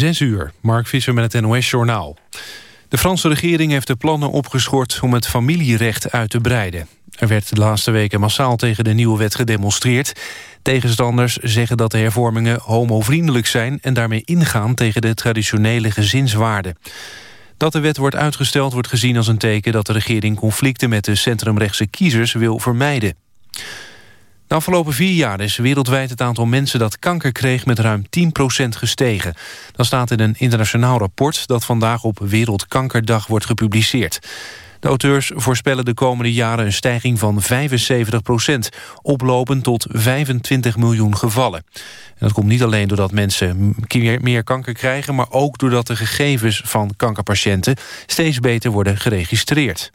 Zes uur, Mark Visser met het NOS-journaal. De Franse regering heeft de plannen opgeschort om het familierecht uit te breiden. Er werd de laatste weken massaal tegen de nieuwe wet gedemonstreerd. Tegenstanders zeggen dat de hervormingen homovriendelijk zijn... en daarmee ingaan tegen de traditionele gezinswaarden. Dat de wet wordt uitgesteld wordt gezien als een teken... dat de regering conflicten met de centrumrechtse kiezers wil vermijden. De afgelopen vier jaar is wereldwijd het aantal mensen dat kanker kreeg met ruim 10% gestegen. Dat staat in een internationaal rapport dat vandaag op Wereldkankerdag wordt gepubliceerd. De auteurs voorspellen de komende jaren een stijging van 75% oplopend tot 25 miljoen gevallen. En dat komt niet alleen doordat mensen meer kanker krijgen... maar ook doordat de gegevens van kankerpatiënten steeds beter worden geregistreerd.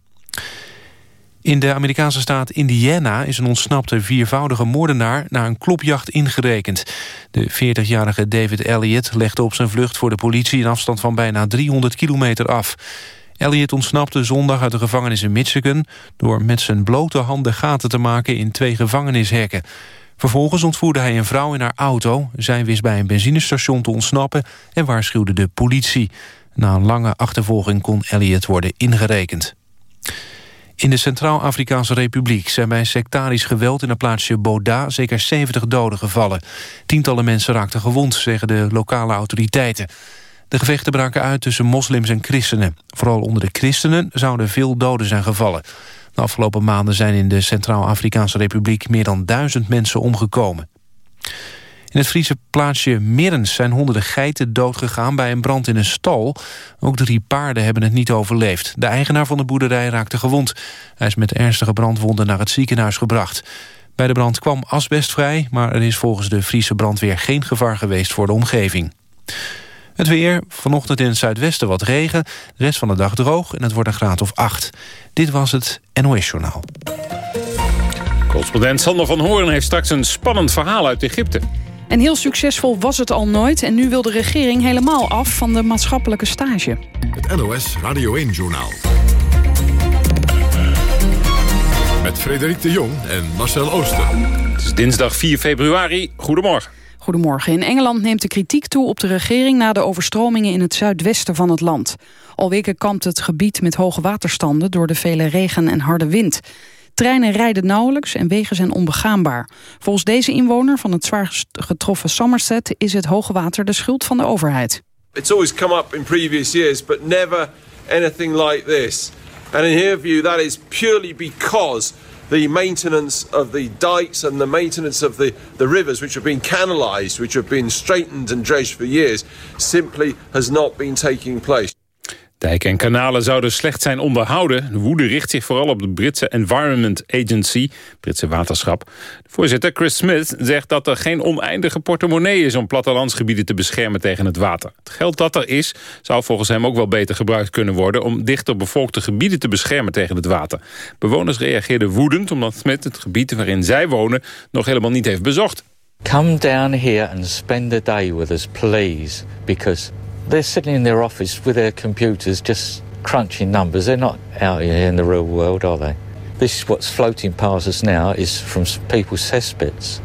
In de Amerikaanse staat Indiana is een ontsnapte viervoudige moordenaar naar een klopjacht ingerekend. De 40-jarige David Elliott legde op zijn vlucht voor de politie een afstand van bijna 300 kilometer af. Elliott ontsnapte zondag uit de gevangenis in Michigan... door met zijn blote handen gaten te maken in twee gevangenishekken. Vervolgens ontvoerde hij een vrouw in haar auto. Zij wist bij een benzinestation te ontsnappen en waarschuwde de politie. Na een lange achtervolging kon Elliott worden ingerekend. In de Centraal-Afrikaanse Republiek zijn bij sectarisch geweld in het plaatsje Boda zeker 70 doden gevallen. Tientallen mensen raakten gewond, zeggen de lokale autoriteiten. De gevechten braken uit tussen moslims en christenen. Vooral onder de christenen zouden veel doden zijn gevallen. De afgelopen maanden zijn in de Centraal-Afrikaanse Republiek meer dan duizend mensen omgekomen. In het Friese plaatsje Mirrens zijn honderden geiten doodgegaan bij een brand in een stal. Ook drie paarden hebben het niet overleefd. De eigenaar van de boerderij raakte gewond. Hij is met ernstige brandwonden naar het ziekenhuis gebracht. Bij de brand kwam asbest vrij, maar er is volgens de Friese brandweer geen gevaar geweest voor de omgeving. Het weer, vanochtend in het zuidwesten wat regen, de rest van de dag droog en het wordt een graad of 8. Dit was het NOS Journaal. Correspondent Sander van Hoorn heeft straks een spannend verhaal uit Egypte. En heel succesvol was het al nooit en nu wil de regering helemaal af van de maatschappelijke stage. Het NOS Radio 1-journaal. Met Frederik de Jong en Marcel Ooster. Het is dinsdag 4 februari. Goedemorgen. Goedemorgen. In Engeland neemt de kritiek toe op de regering... na de overstromingen in het zuidwesten van het land. Al weken kampt het gebied met hoge waterstanden... door de vele regen en harde wind. Treinen rijden nauwelijks en wegen zijn onbegaanbaar. Volgens deze inwoner van het zwaar getroffen Somerset... is het hoge water de schuld van de overheid. It's always come up in previous years, but never anything like this. And in her view, that is purely because the maintenance of the dikes and the maintenance of the, the rivers which have been canalized, which have been straightened and dredged for years, simply has not been taking place. Dijken en kanalen zouden slecht zijn onderhouden. De woede richt zich vooral op de Britse Environment Agency, Britse waterschap. De voorzitter Chris Smith zegt dat er geen oneindige portemonnee is... om plattelandsgebieden te beschermen tegen het water. Het geld dat er is, zou volgens hem ook wel beter gebruikt kunnen worden... om dichter bevolkte gebieden te beschermen tegen het water. Bewoners reageerden woedend omdat Smith het gebied waarin zij wonen... nog helemaal niet heeft bezocht. Come down here and spend a day with us, please. Because they're sitting in their office with their computers just crunching numbers. They're not out here in the real world, are they? This is what's floating past us now is from people's cesspits.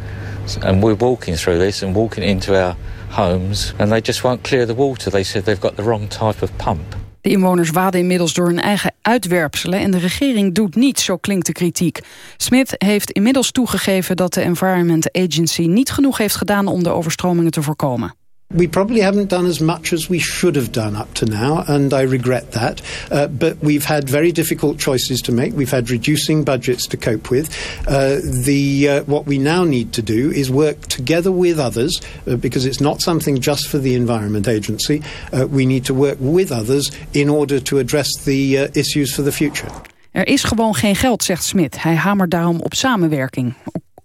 And we're walking through this and walking into our homes and they just won't clear the water. They said they've got the wrong type of pump. De inwoners waden inmiddels door hun eigen uitwerpselen... en de regering doet niets, zo klinkt de kritiek. Smith heeft inmiddels toegegeven dat de Environment Agency... niet genoeg heeft gedaan om de overstromingen te voorkomen. We probably haven't done as much as we should have done up to now, and I regret that. Uh, but we've had very difficult choices to make. We've had reducing budgets to cope with. Uh, the uh, what we now need to do is work together with others, uh, because it's not something just for the Environment Agency. Uh, we need to work with others in order to address the uh, issues for the future. Er is gewoon geen geld, zegt Smit. Hij hamert daarom op samenwerking.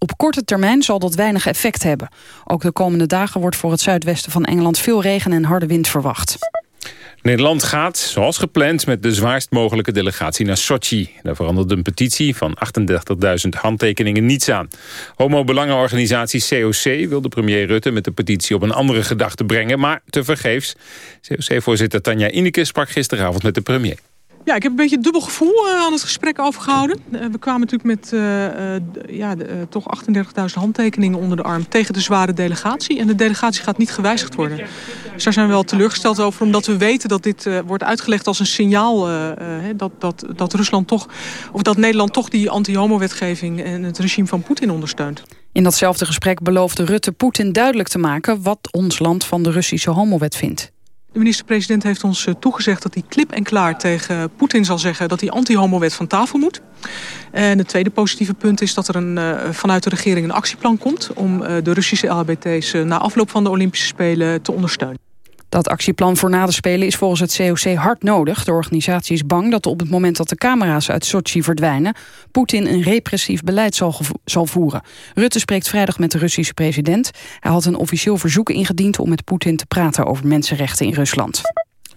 Op korte termijn zal dat weinig effect hebben. Ook de komende dagen wordt voor het zuidwesten van Engeland veel regen en harde wind verwacht. Nederland gaat, zoals gepland, met de zwaarst mogelijke delegatie naar Sochi. Daar verandert een petitie van 38.000 handtekeningen niets aan. Homo-belangenorganisatie COC wil de premier Rutte met de petitie op een andere gedachte brengen, maar tevergeefs. COC-voorzitter Tanja Ineke sprak gisteravond met de premier. Ja, ik heb een beetje dubbel gevoel aan het gesprek overgehouden. we kwamen natuurlijk met ja, toch 38.000 handtekeningen onder de arm tegen de zware delegatie. En de delegatie gaat niet gewijzigd worden. Dus daar zijn we wel teleurgesteld over, omdat we weten dat dit wordt uitgelegd als een signaal dat, dat, dat Rusland toch, of dat Nederland toch die anti-homo-wetgeving en het regime van Poetin ondersteunt. In datzelfde gesprek beloofde Rutte Poetin duidelijk te maken... wat ons land van de Russische homowet vindt. De minister-president heeft ons eh, toegezegd dat hij klip en klaar tegen Poetin zal zeggen... dat die anti-homowet van tafel moet. En het tweede positieve punt is dat er een, uh, vanuit de regering een actieplan komt... om de Russische LHBT's na afloop van de Olympische Spelen te ondersteunen. Dat actieplan voor na de Spelen is volgens het COC hard nodig. De organisatie is bang dat op het moment dat de camera's uit Sochi verdwijnen... Poetin een repressief beleid zal, zal voeren. Rutte spreekt vrijdag met de Russische president. Hij had een officieel verzoek ingediend om met Poetin te praten over mensenrechten in Rusland.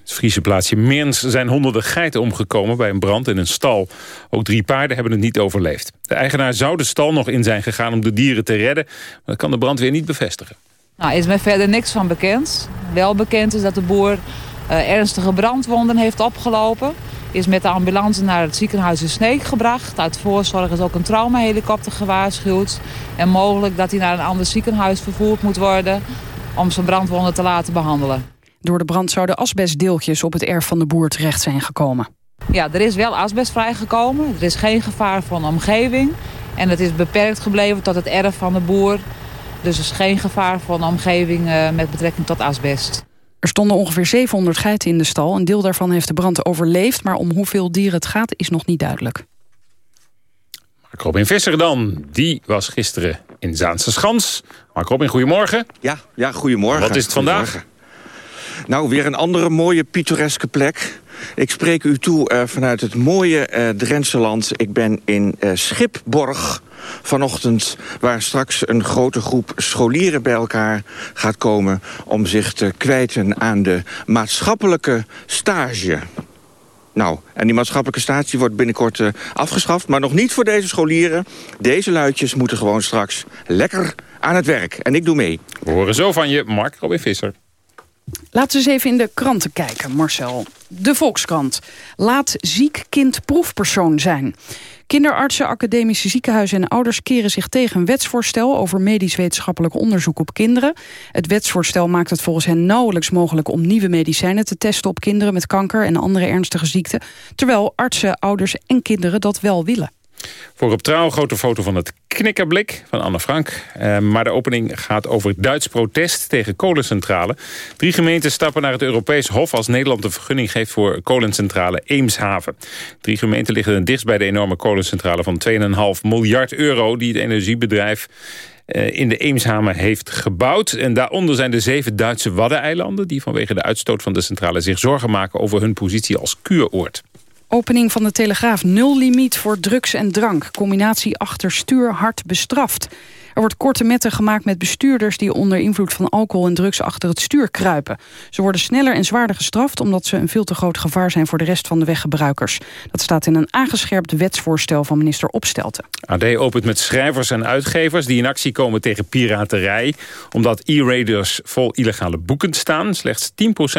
Het Friese plaatsje Meerns zijn honderden geiten omgekomen bij een brand in een stal. Ook drie paarden hebben het niet overleefd. De eigenaar zou de stal nog in zijn gegaan om de dieren te redden... maar dat kan de brandweer niet bevestigen. Nou, is mij verder niks van bekend. Wel bekend is dat de boer uh, ernstige brandwonden heeft opgelopen. Is met de ambulance naar het ziekenhuis in Sneek gebracht. Uit voorzorg is ook een traumahelikopter gewaarschuwd. En mogelijk dat hij naar een ander ziekenhuis vervoerd moet worden... om zijn brandwonden te laten behandelen. Door de brand zouden asbestdeeltjes op het erf van de boer terecht zijn gekomen. Ja, er is wel asbest vrijgekomen. Er is geen gevaar voor de omgeving. En het is beperkt gebleven tot het erf van de boer dus er is geen gevaar van de omgeving eh, met betrekking tot asbest. Er stonden ongeveer 700 geiten in de stal. Een deel daarvan heeft de brand overleefd... maar om hoeveel dieren het gaat is nog niet duidelijk. Mark Robin Visser dan. Die was gisteren in Zaanse Schans. Mark Robin, goedemorgen. Ja, ja goedemorgen. Wat is het vandaag? Nou, weer een andere mooie pittoreske plek. Ik spreek u toe uh, vanuit het mooie uh, Drentse land. Ik ben in uh, Schipborg vanochtend... waar straks een grote groep scholieren bij elkaar gaat komen... om zich te kwijten aan de maatschappelijke stage. Nou, en die maatschappelijke stage wordt binnenkort afgeschaft... maar nog niet voor deze scholieren. Deze luidjes moeten gewoon straks lekker aan het werk. En ik doe mee. We horen zo van je, Mark Robin Visser. Laten we eens even in de kranten kijken, Marcel. De Volkskrant. Laat ziek kind proefpersoon zijn. Kinderartsen, academische ziekenhuizen en ouders keren zich tegen een wetsvoorstel over medisch-wetenschappelijk onderzoek op kinderen. Het wetsvoorstel maakt het volgens hen nauwelijks mogelijk om nieuwe medicijnen te testen op kinderen met kanker en andere ernstige ziekten, terwijl artsen, ouders en kinderen dat wel willen. Voor op trouw grote foto van het knikkerblik van Anne Frank. Eh, maar de opening gaat over Duits protest tegen kolencentrale. Drie gemeenten stappen naar het Europees Hof... als Nederland de vergunning geeft voor kolencentrale Eemshaven. Drie gemeenten liggen dichtst bij de enorme kolencentrale... van 2,5 miljard euro die het energiebedrijf eh, in de Eemshaven heeft gebouwd. En daaronder zijn de zeven Duitse Waddeneilanden... die vanwege de uitstoot van de centrale zich zorgen maken... over hun positie als kuuroord. Opening van de Telegraaf. Nul limiet voor drugs en drank. Combinatie achter stuur hard bestraft. Er wordt korte metten gemaakt met bestuurders... die onder invloed van alcohol en drugs achter het stuur kruipen. Ze worden sneller en zwaarder gestraft... omdat ze een veel te groot gevaar zijn voor de rest van de weggebruikers. Dat staat in een aangescherpt wetsvoorstel van minister Opstelten. AD opent met schrijvers en uitgevers die in actie komen tegen piraterij... omdat e-readers vol illegale boeken staan. Slechts 10%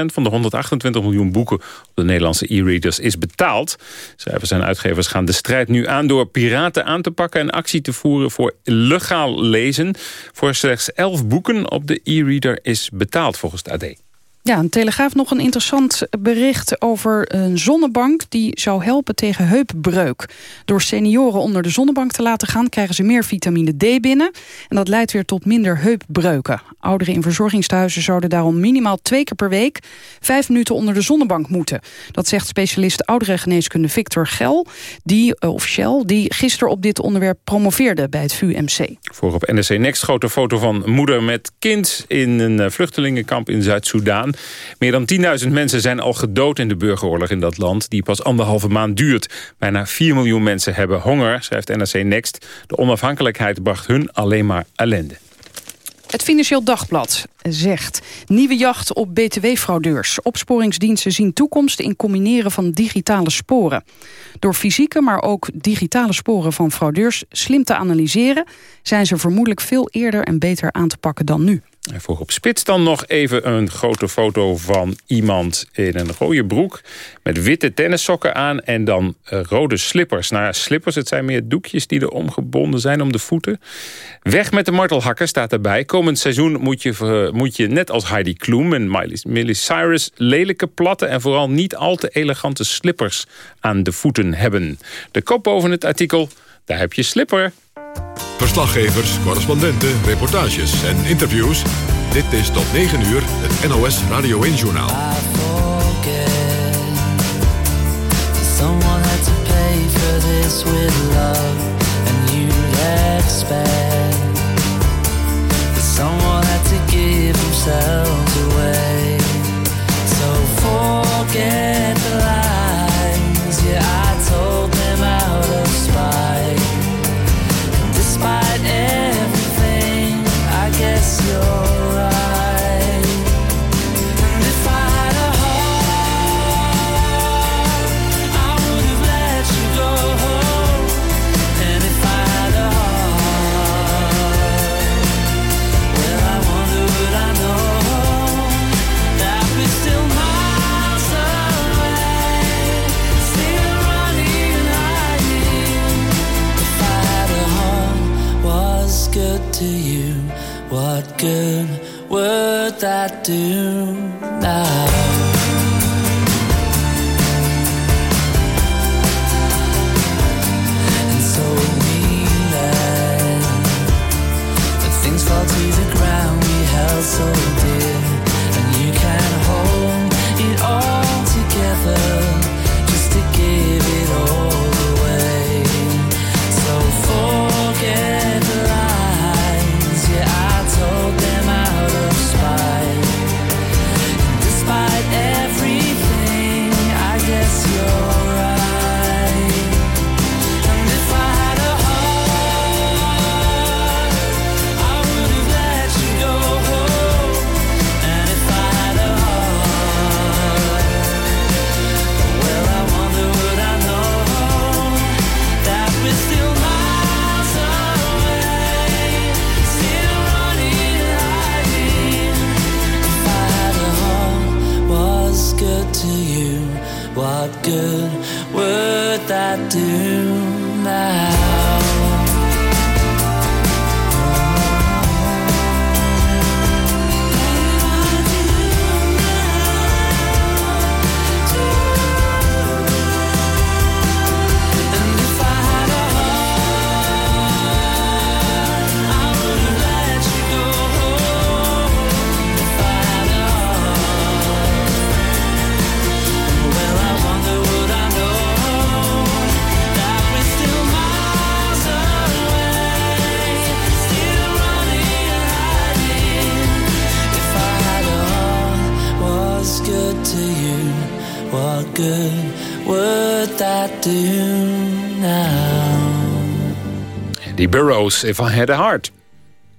van de 128 miljoen boeken op de Nederlandse e-readers is betaald. Schrijvers en uitgevers gaan de strijd nu aan door piraten aan te pakken... en actie te voeren voor legaal lezen. Voor slechts 11 boeken op de e-reader is betaald volgens het AD. Ja, een Telegraaf nog een interessant bericht over een zonnebank... die zou helpen tegen heupbreuk. Door senioren onder de zonnebank te laten gaan... krijgen ze meer vitamine D binnen. En dat leidt weer tot minder heupbreuken. Ouderen in verzorgingstehuizen zouden daarom minimaal twee keer per week... vijf minuten onder de zonnebank moeten. Dat zegt specialist ouderengeneeskunde Victor Gel, die, eh, of Shell... die gisteren op dit onderwerp promoveerde bij het VUMC. Voor op NRC Next grote foto van moeder met kind... in een eh, vluchtelingenkamp in Zuid-Soedan. Meer dan 10.000 mensen zijn al gedood in de burgeroorlog in dat land... die pas anderhalve maand duurt. Bijna 4 miljoen mensen hebben honger, schrijft NRC Next. De onafhankelijkheid bracht hun alleen maar ellende. Het Financieel Dagblad zegt... nieuwe jacht op btw-fraudeurs. Opsporingsdiensten zien toekomst in combineren van digitale sporen. Door fysieke, maar ook digitale sporen van fraudeurs slim te analyseren... zijn ze vermoedelijk veel eerder en beter aan te pakken dan nu. Voor op spits dan nog even een grote foto van iemand in een rode broek... met witte tennissokken aan en dan uh, rode slippers. Nou slippers, het zijn meer doekjes die er omgebonden zijn om de voeten. Weg met de martelhakker staat erbij. Komend seizoen moet je, moet je net als Heidi Klum en Miley Cyrus... lelijke, platte en vooral niet al te elegante slippers aan de voeten hebben. De kop boven het artikel, daar heb je slipper... Verslaggevers, correspondenten, reportages en interviews. Dit is tot 9 uur het NOS Radio 1-journaal. Someone had to pay for this with love And you expect That someone to give themselves away So forget do now? Do now? Die Burroughs, If I Had a Heart.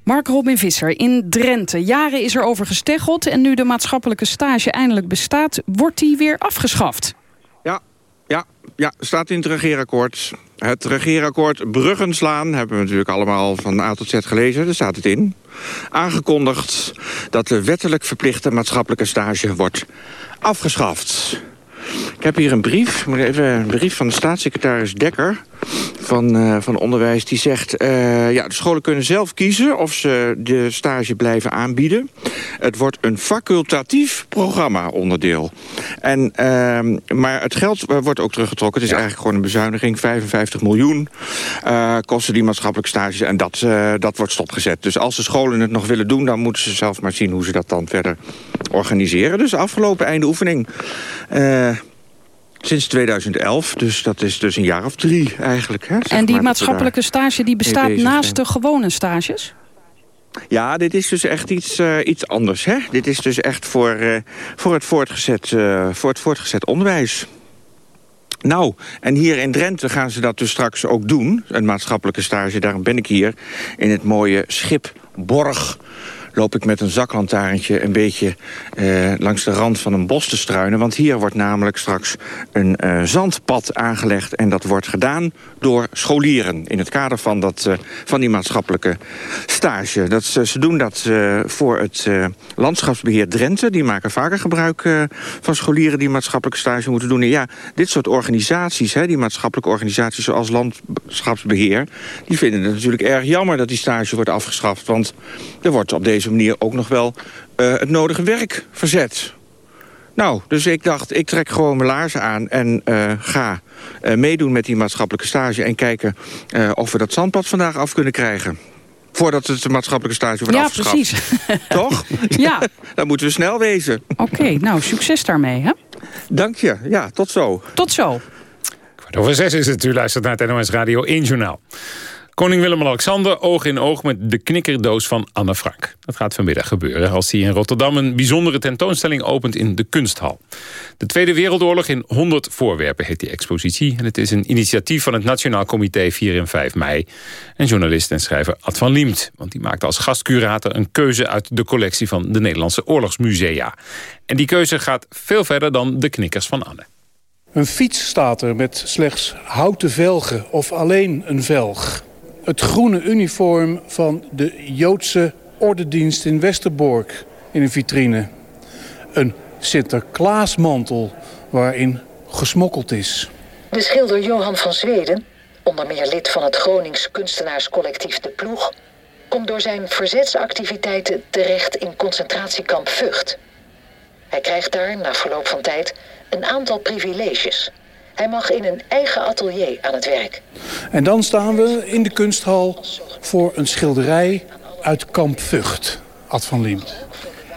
Mark Robin Visser in Drenthe. Jaren is er over gesteggeld en nu de maatschappelijke stage eindelijk bestaat... wordt die weer afgeschaft. Ja, ja, ja, staat in het regeerakkoord. Het regeerakkoord Bruggen slaan hebben we natuurlijk allemaal van A tot Z gelezen. Daar staat het in. Aangekondigd dat de wettelijk verplichte maatschappelijke stage wordt afgeschaft. Ik heb hier een brief, maar even een brief van de staatssecretaris Dekker van, eh, van Onderwijs. Die zegt, eh, ja, de scholen kunnen zelf kiezen of ze de stage blijven aanbieden. Het wordt een facultatief programma-onderdeel. En, ehm, maar het geld wordt ook teruggetrokken. Het is eigenlijk gewoon een bezuiniging. 55 miljoen eh, kosten die maatschappelijke stages. En dat, dat wordt stopgezet. Dus als de scholen het nog willen doen... dan moeten ze zelf maar zien hoe ze dat dan verder organiseren. Dus afgelopen einde oefening... Sinds 2011, dus dat is dus een jaar of drie eigenlijk. Hè, en die maatschappelijke stage die bestaat naast zijn. de gewone stages? Ja, dit is dus echt iets, eh, iets anders. Hè? Dit is dus echt voor, eh, voor, het voortgezet, eh, voor het voortgezet onderwijs. Nou, en hier in Drenthe gaan ze dat dus straks ook doen. Een maatschappelijke stage, daarom ben ik hier. In het mooie schip Borg. Loop ik met een zaklantaarntje een beetje eh, langs de rand van een bos te struinen. Want hier wordt namelijk straks een eh, zandpad aangelegd. En dat wordt gedaan door scholieren in het kader van, dat, eh, van die maatschappelijke stage. Dat, ze, ze doen dat voor het eh, landschapsbeheer Drenthe. Die maken vaker gebruik van scholieren die maatschappelijke stage moeten doen. En ja, dit soort organisaties, hè, die maatschappelijke organisaties zoals landschapsbeheer... die vinden het natuurlijk erg jammer dat die stage wordt afgeschaft. Want er wordt op deze manier ook nog wel eh, het nodige werk verzet. Nou, dus ik dacht, ik trek gewoon mijn laarzen aan en eh, ga eh, meedoen met die maatschappelijke stage... en kijken eh, of we dat zandpad vandaag af kunnen krijgen. Voordat het de maatschappelijke stage wordt Ja, afgeschaft. precies. Toch? Ja. Dan moeten we snel wezen. Oké, nou, succes daarmee, hè? Dank je. Ja, tot zo. Tot zo. Kwart over zes is het. U luistert naar het NOS Radio 1 Journaal. Koning Willem-Alexander oog in oog met de knikkerdoos van Anne Frank. Dat gaat vanmiddag gebeuren als hij in Rotterdam een bijzondere tentoonstelling opent in de Kunsthal. De Tweede Wereldoorlog in 100 voorwerpen heet die expositie. En het is een initiatief van het Nationaal Comité 4 en 5 mei. En journalist en schrijver Ad van Liemt. Want die maakte als gastcurator een keuze uit de collectie van de Nederlandse Oorlogsmusea. En die keuze gaat veel verder dan de knikkers van Anne. Een fiets staat er met slechts houten velgen of alleen een velg. Het groene uniform van de Joodse ordendienst in Westerbork in een vitrine. Een Sinterklaasmantel waarin gesmokkeld is. De schilder Johan van Zweden, onder meer lid van het Gronings kunstenaarscollectief De Ploeg, komt door zijn verzetsactiviteiten terecht in concentratiekamp Vught. Hij krijgt daar, na verloop van tijd, een aantal privileges. Hij mag in een eigen atelier aan het werk. En dan staan we in de kunsthal voor een schilderij uit kamp Vught. Ad van Liemt.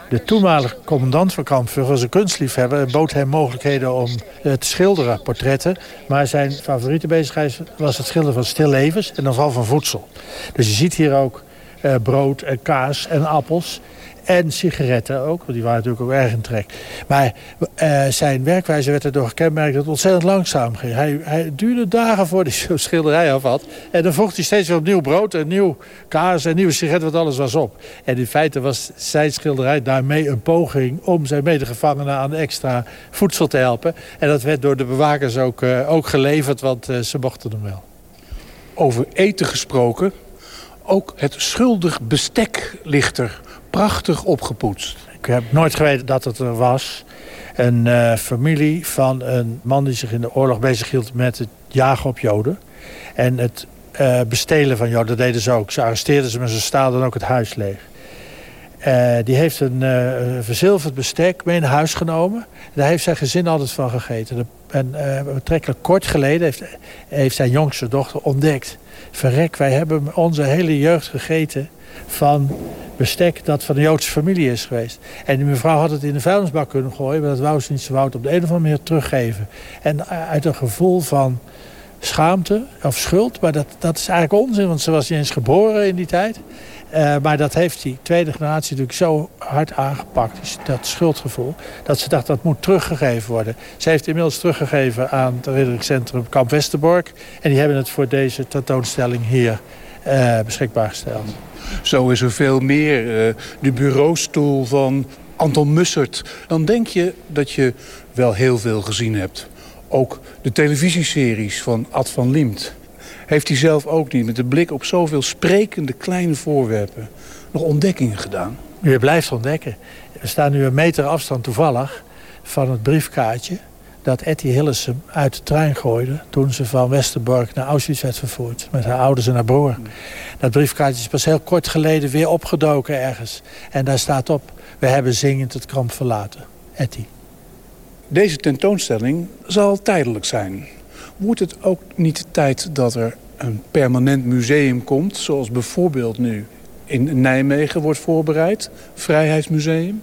De toenmalige commandant van Kamp Vught was een kunstliefhebber... en bood hem mogelijkheden om eh, te schilderen, portretten. Maar zijn favoriete bezigheid was het schilderen van stillevens... en dan vooral van voedsel. Dus je ziet hier ook eh, brood en kaas en appels... En sigaretten ook, want die waren natuurlijk ook erg in trek. Maar eh, zijn werkwijze werd erdoor gekenmerkt dat het ontzettend langzaam ging. Hij, hij duurde dagen voordat hij zo'n schilderij af had. En dan vocht hij steeds weer opnieuw brood en nieuw kaas en nieuwe sigaretten, want alles was op. En in feite was zijn schilderij daarmee een poging om zijn medegevangenen aan extra voedsel te helpen. En dat werd door de bewakers ook, eh, ook geleverd, want eh, ze mochten hem wel. Over eten gesproken, ook het schuldig bestek ligt er prachtig opgepoetst. Ik heb nooit geweten dat het er was. Een uh, familie van een man die zich in de oorlog bezighield met het jagen op Joden. En het uh, bestelen van Joden, dat deden ze ook. Ze arresteerden ze, maar ze staalden ook het huis leeg. Uh, die heeft een verzilverd bestek mee naar huis genomen. Daar heeft zijn gezin altijd van gegeten. En betrekkelijk kort geleden heeft, heeft zijn jongste dochter ontdekt... verrek, wij hebben onze hele jeugd gegeten van bestek dat van de Joodse familie is geweest. En die mevrouw had het in de vuilnisbak kunnen gooien... maar dat wou ze niet. Ze wou het op de een of andere manier teruggeven. En uit een gevoel van schaamte of schuld... maar dat, dat is eigenlijk onzin, want ze was niet eens geboren in die tijd... Uh, maar dat heeft die tweede generatie natuurlijk zo hard aangepakt, dat schuldgevoel, dat ze dacht dat moet teruggegeven worden. Ze heeft inmiddels teruggegeven aan het herinneringscentrum Kamp Westerbork. En die hebben het voor deze tentoonstelling hier uh, beschikbaar gesteld. Zo is er veel meer. Uh, de bureaustoel van Anton Mussert. Dan denk je dat je wel heel veel gezien hebt. Ook de televisieseries van Ad van Liemt. Heeft hij zelf ook niet met de blik op zoveel sprekende kleine voorwerpen... nog ontdekkingen gedaan? Je blijft ontdekken. We staan nu een meter afstand toevallig van het briefkaartje dat Etty Hillesum uit de trein gooide... toen ze van Westerbork naar Auschwitz werd vervoerd. Met haar ouders en haar broer. Dat briefkaartje is pas heel kort geleden weer opgedoken ergens. En daar staat op, we hebben zingend het kamp verlaten. Etty. Deze tentoonstelling zal tijdelijk zijn. Wordt het ook niet tijd dat er een permanent museum komt... zoals bijvoorbeeld nu in Nijmegen wordt voorbereid? Vrijheidsmuseum?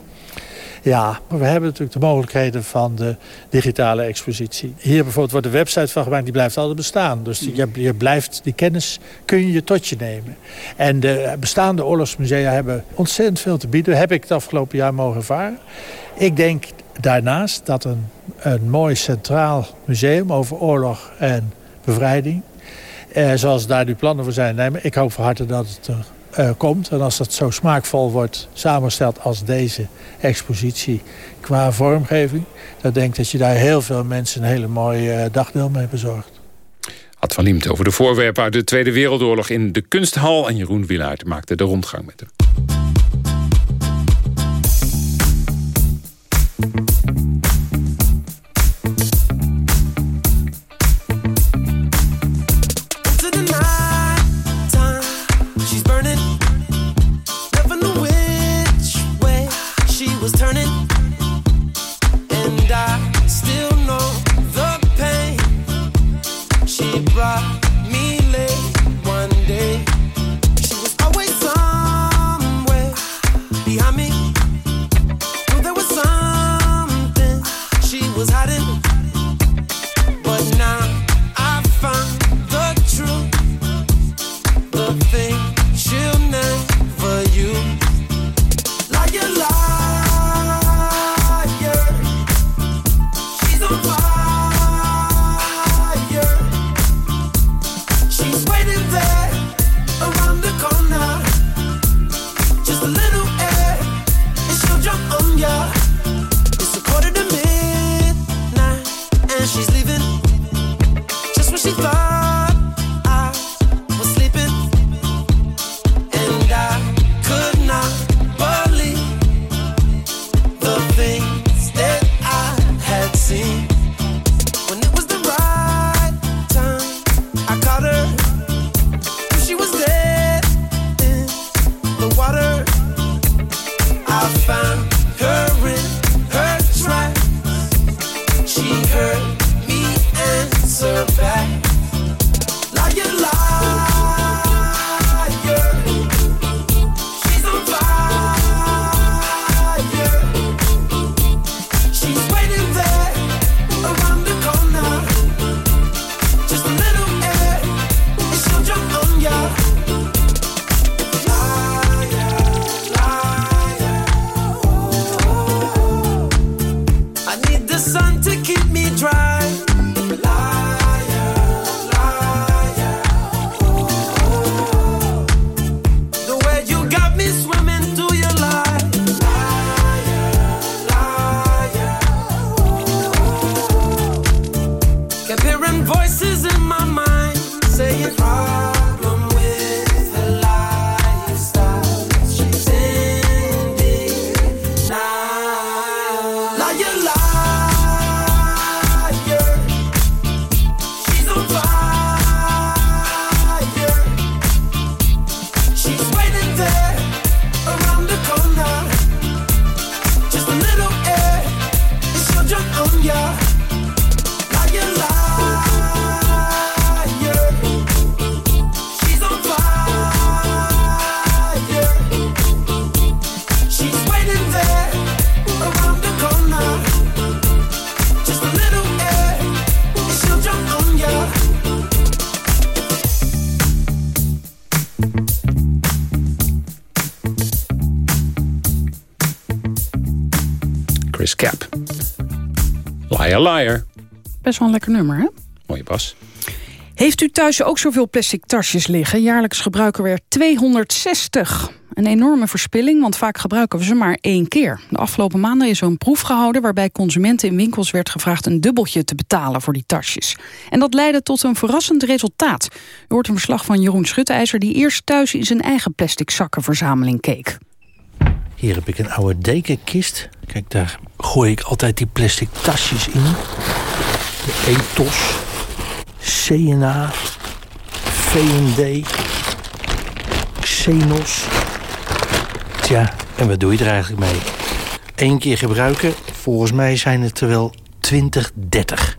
Ja, we hebben natuurlijk de mogelijkheden van de digitale expositie. Hier bijvoorbeeld wordt een website van gemaakt, die blijft altijd bestaan. Dus je, je blijft, die kennis kun je tot je nemen. En de bestaande oorlogsmusea hebben ontzettend veel te bieden. Heb ik het afgelopen jaar mogen ervaren. Ik denk daarnaast dat een, een mooi centraal museum over oorlog en bevrijding... Eh, zoals daar nu plannen voor zijn. Nee, ik hoop van harte dat het er eh, komt. En als dat zo smaakvol wordt samengesteld als deze expositie qua vormgeving... dan denk ik dat je daar heel veel mensen een hele mooie eh, dagdeel mee bezorgt. Ad van Liemt over de voorwerpen uit de Tweede Wereldoorlog in de kunsthal. En Jeroen Wielaert maakte de rondgang met hem. Liar. Best wel een lekker nummer, hè? Mooie bas. Heeft u thuis ook zoveel plastic tasjes liggen? Jaarlijks gebruiken we er 260. Een enorme verspilling, want vaak gebruiken we ze maar één keer. De afgelopen maanden is er een proef gehouden... waarbij consumenten in winkels werd gevraagd een dubbeltje te betalen voor die tasjes. En dat leidde tot een verrassend resultaat. U hoort een verslag van Jeroen Schutteijzer... die eerst thuis in zijn eigen plastic zakkenverzameling keek. Hier heb ik een oude dekenkist. Kijk, daar gooi ik altijd die plastic tasjes in. De Ethos, CNA, V&D, Xenos. Tja, en wat doe je er eigenlijk mee? Eén keer gebruiken, volgens mij zijn het er wel 20, 30.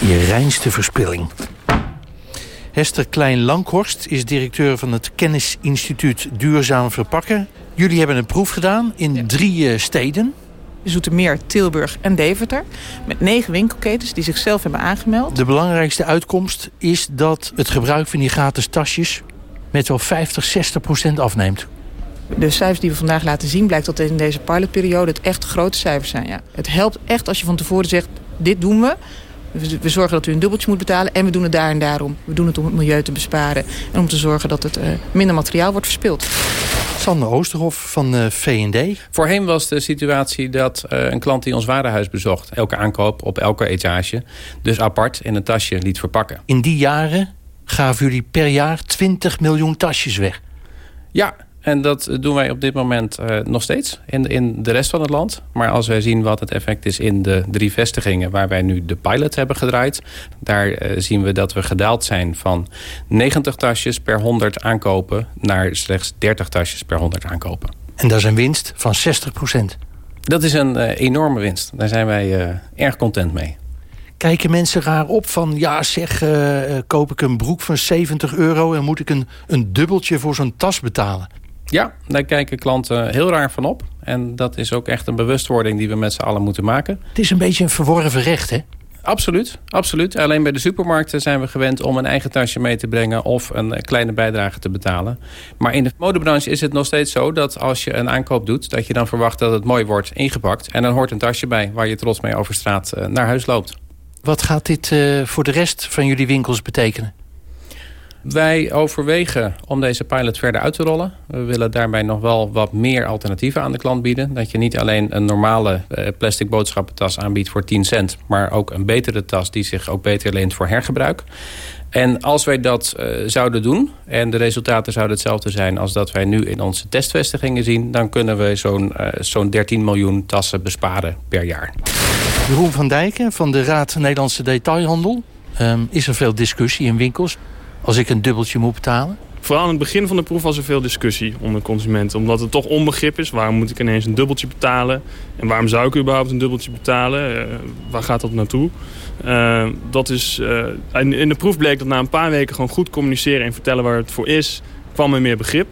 Je reinste verspilling. Hester Klein-Langhorst is directeur van het Kennisinstituut Duurzaam Verpakken. Jullie hebben een proef gedaan in drie steden. Zoetermeer, Tilburg en Deventer. Met negen winkelketens die zichzelf hebben aangemeld. De belangrijkste uitkomst is dat het gebruik van die gratis tasjes... met wel 50, 60 procent afneemt. De cijfers die we vandaag laten zien... blijkt dat in deze pilotperiode het echt grote cijfers zijn. Ja. Het helpt echt als je van tevoren zegt, dit doen we... We, zorgen dat u een dubbeltje moet betalen en we doen het daar en daarom. We doen het om het milieu te besparen en om te zorgen dat het uh, minder materiaal wordt verspild. Sander Oosterhof van uh, V&D. Voorheen was de situatie dat uh, een klant die ons warenhuis bezocht... elke aankoop op elke etage dus apart in een tasje liet verpakken. In die jaren gaven jullie per jaar 20 miljoen tasjes weg. Ja, en dat doen wij op dit moment uh, nog steeds in, in de rest van het land. Maar als wij zien wat het effect is in de drie vestigingen... waar wij nu de pilot hebben gedraaid... daar uh, zien we dat we gedaald zijn van 90 tasjes per 100 aankopen... naar slechts 30 tasjes per 100 aankopen. En dat is een winst van 60 procent. Dat is een uh, enorme winst. Daar zijn wij erg content mee. Kijken mensen raar op van... ja zeg, koop ik een broek van 70 euro... en moet ik een, een dubbeltje voor zo'n tas betalen? Ja, daar kijken klanten heel raar van op. En dat is ook echt een bewustwording die we met z'n allen moeten maken. Het is een beetje een verworven recht, hè? Absoluut, absoluut. Alleen bij de supermarkten zijn we gewend om een eigen tasje mee te brengen... of een kleine bijdrage te betalen. Maar in de modebranche is het nog steeds zo dat als je een aankoop doet... dat je dan verwacht dat het mooi wordt ingepakt. En dan hoort een tasje bij waar je trots mee over straat naar huis loopt. Wat gaat dit uh, voor de rest van jullie winkels betekenen? Wij overwegen om deze pilot verder uit te rollen. We willen daarbij nog wel wat meer alternatieven aan de klant bieden. Dat je niet alleen een normale plastic boodschappentas aanbiedt voor 10 cent... maar ook een betere tas die zich ook beter leent voor hergebruik. En als wij dat uh, zouden doen en de resultaten zouden hetzelfde zijn... als dat wij nu in onze testvestigingen zien... dan kunnen we zo'n uh, zo'n 13 miljoen tassen besparen per jaar. Jeroen van Dijken van de Raad Nederlandse Detailhandel. Um, is er veel discussie in winkels als ik een dubbeltje moet betalen? Vooral in het begin van de proef was er veel discussie onder consumenten. Omdat het toch onbegrip is. Waarom moet ik ineens een dubbeltje betalen? En waarom zou ik überhaupt een dubbeltje betalen? Uh, waar gaat dat naartoe? Uh, dat is, uh, in de proef bleek dat na een paar weken gewoon goed communiceren en vertellen waar het voor is, kwam er meer begrip.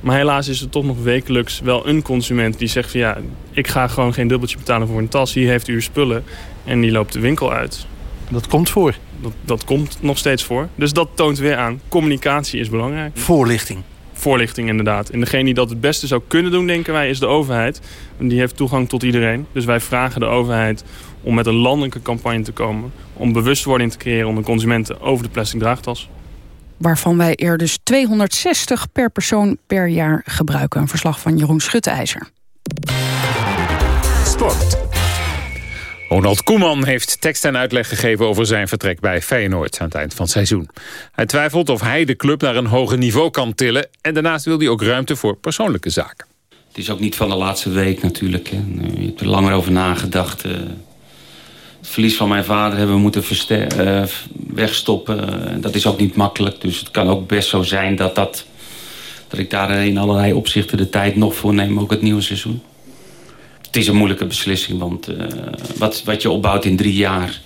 Maar helaas is er toch nog wekelijks wel een consument die zegt van ja, ik ga gewoon geen dubbeltje betalen voor een tas. Hier heeft u uw spullen en die loopt de winkel uit. Dat komt voor. Dat, dat komt nog steeds voor. Dus dat toont weer aan, communicatie is belangrijk. Voorlichting. Voorlichting inderdaad. En degene die dat het beste zou kunnen doen, denken wij, is de overheid. En die heeft toegang tot iedereen. Dus wij vragen de overheid om met een landelijke campagne te komen... om bewustwording te creëren onder consumenten over de plastic draagtas. Waarvan wij er dus 260 per persoon per jaar gebruiken. Een verslag van Jeroen Schutteijzer. Sport. Ronald Koeman heeft tekst en uitleg gegeven over zijn vertrek bij Feyenoord aan het eind van het seizoen. Hij twijfelt of hij de club naar een hoger niveau kan tillen en daarnaast wil hij ook ruimte voor persoonlijke zaken. Het is ook niet van de laatste week natuurlijk. Hè. Je hebt er langer over nagedacht. Uh, het verlies van mijn vader hebben we moeten uh, wegstoppen. dat is ook niet makkelijk. Dus het kan ook best zo zijn dat, dat, dat ik daar in allerlei opzichten de tijd nog voor neem. Ook het nieuwe seizoen het is een moeilijke beslissing, want uh, wat, wat je opbouwt in drie jaar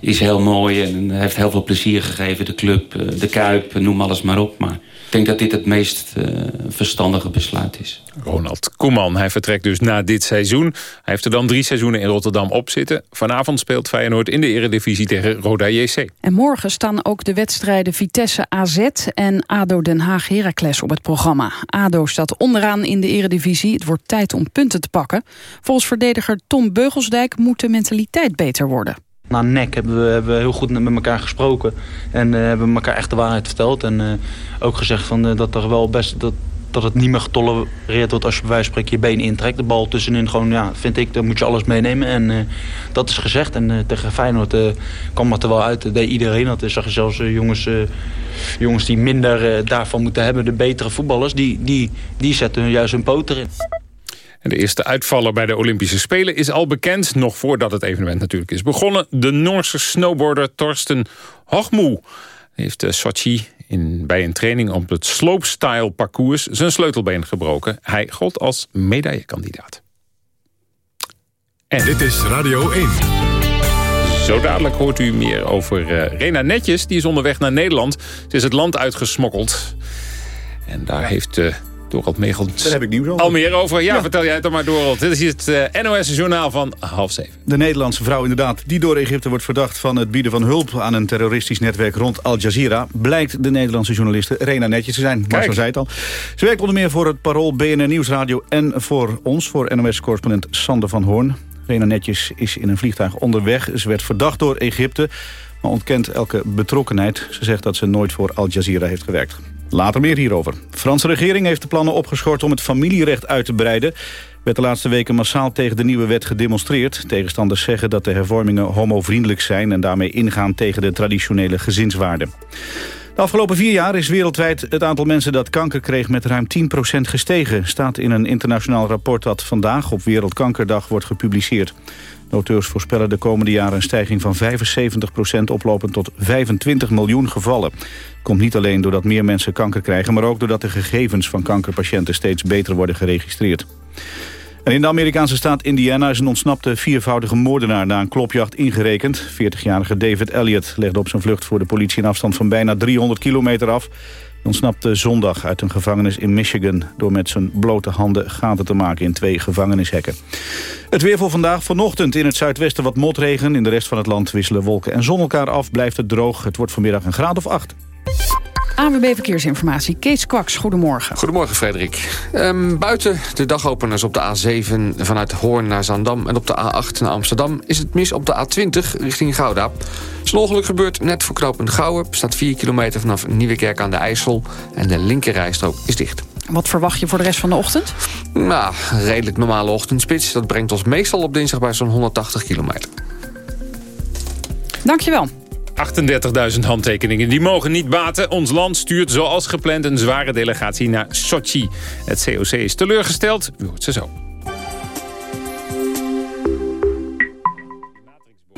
is heel mooi en heeft heel veel plezier gegeven. De club, uh, de Kuip, noem alles maar op. Maar ik denk dat dit het meest uh, verstandige besluit is. Ronald Koeman, hij vertrekt dus na dit seizoen. Hij heeft er dan drie seizoenen in Rotterdam op zitten. Vanavond speelt Feyenoord in de eredivisie tegen Roda JC. En morgen staan ook de wedstrijden Vitesse AZ en ADO Den Haag Heracles op het programma. ADO staat onderaan in de eredivisie. Het wordt tijd om punten te pakken. Volgens verdediger Tom Beugelsdijk moet de mentaliteit beter worden. Na nek hebben we, hebben heel goed met elkaar gesproken. En uh, hebben elkaar echt de waarheid verteld. En uh, ook gezegd van, uh, dat er wel best... Dat, dat het niet meer getolereerd wordt als je bij wijze van je been intrekt. De bal tussenin gewoon, ja, vind ik, dan moet je alles meenemen. En dat is gezegd. En tegen Feyenoord kwam dat er wel uit. Deed iedereen. Dat is zelfs jongens, jongens die minder daarvan moeten hebben. De betere voetballers, die, die, die zetten juist hun poot erin. En de eerste uitvaller bij de Olympische Spelen is al bekend... nog voordat het evenement natuurlijk is begonnen. De Noorse snowboarder Torsten Hochmoe heeft Sochi in, bij een training op het slopestyle parcours... zijn sleutelbeen gebroken. Hij gold als medaillekandidaat. En dit is Radio 1. Zo dadelijk hoort u meer over uh, Rena Netjes. Die is onderweg naar Nederland. Ze is het land uitgesmokkeld. En daar heeft... Uh, Dorald Megelt. Daar heb ik nieuws over. Al meer over? Ja, ja. vertel jij het dan maar, Dorald. Dit is het uh, NOS-journaal van half zeven. De Nederlandse vrouw inderdaad, die door Egypte wordt verdacht... van het bieden van hulp aan een terroristisch netwerk rond Al Jazeera... blijkt de Nederlandse journaliste Rena Netjes te zijn. Maar zo zei het al. Ze werkt onder meer voor het Parool, BNN Nieuwsradio... en voor ons, voor NOS-correspondent Sander van Hoorn. Rena Netjes is in een vliegtuig onderweg. Ze werd verdacht door Egypte, maar ontkent elke betrokkenheid. Ze zegt dat ze nooit voor Al Jazeera heeft gewerkt. Later meer hierover. De Franse regering heeft de plannen opgeschort om het familierecht uit te breiden. werd de laatste weken massaal tegen de nieuwe wet gedemonstreerd. Tegenstanders zeggen dat de hervormingen homovriendelijk zijn... en daarmee ingaan tegen de traditionele gezinswaarden. De afgelopen vier jaar is wereldwijd het aantal mensen dat kanker kreeg met ruim 10% gestegen. Staat in een internationaal rapport dat vandaag op Wereldkankerdag wordt gepubliceerd. De auteurs voorspellen de komende jaren een stijging van 75% oplopend tot 25 miljoen gevallen. Komt niet alleen doordat meer mensen kanker krijgen, maar ook doordat de gegevens van kankerpatiënten steeds beter worden geregistreerd. En in de Amerikaanse staat Indiana is een ontsnapte viervoudige moordenaar na een klopjacht ingerekend. 40-jarige David Elliott legde op zijn vlucht voor de politie een afstand van bijna 300 kilometer af. Ontsnapte zondag uit een gevangenis in Michigan... door met zijn blote handen gaten te maken in twee gevangenishekken. Het weer voor vandaag. Vanochtend in het zuidwesten wat motregen. In de rest van het land wisselen wolken en zon elkaar af. Blijft het droog. Het wordt vanmiddag een graad of acht. AWB Verkeersinformatie, Kees Kwaks, goedemorgen. Goedemorgen, Frederik. Ehm, buiten de dagopeners op de A7 vanuit Hoorn naar Zandam... en op de A8 naar Amsterdam is het mis op de A20 richting Gouda. Het ongeluk gebeurt net voor knooppunt Gouwen. staat 4 kilometer vanaf Nieuwekerk aan de IJssel... en de linkerrijstrook is dicht. Wat verwacht je voor de rest van de ochtend? Nou, redelijk normale ochtendspits. Dat brengt ons meestal op dinsdag bij zo'n 180 kilometer. Dankjewel. 38.000 handtekeningen, die mogen niet baten. Ons land stuurt zoals gepland een zware delegatie naar Sochi. Het COC is teleurgesteld, u hoort ze zo.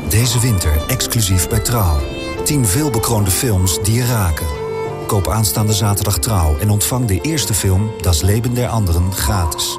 Deze winter exclusief bij Trouw. 10 veelbekroonde films die je raken. Koop aanstaande zaterdag Trouw en ontvang de eerste film... Das Leben der Anderen gratis.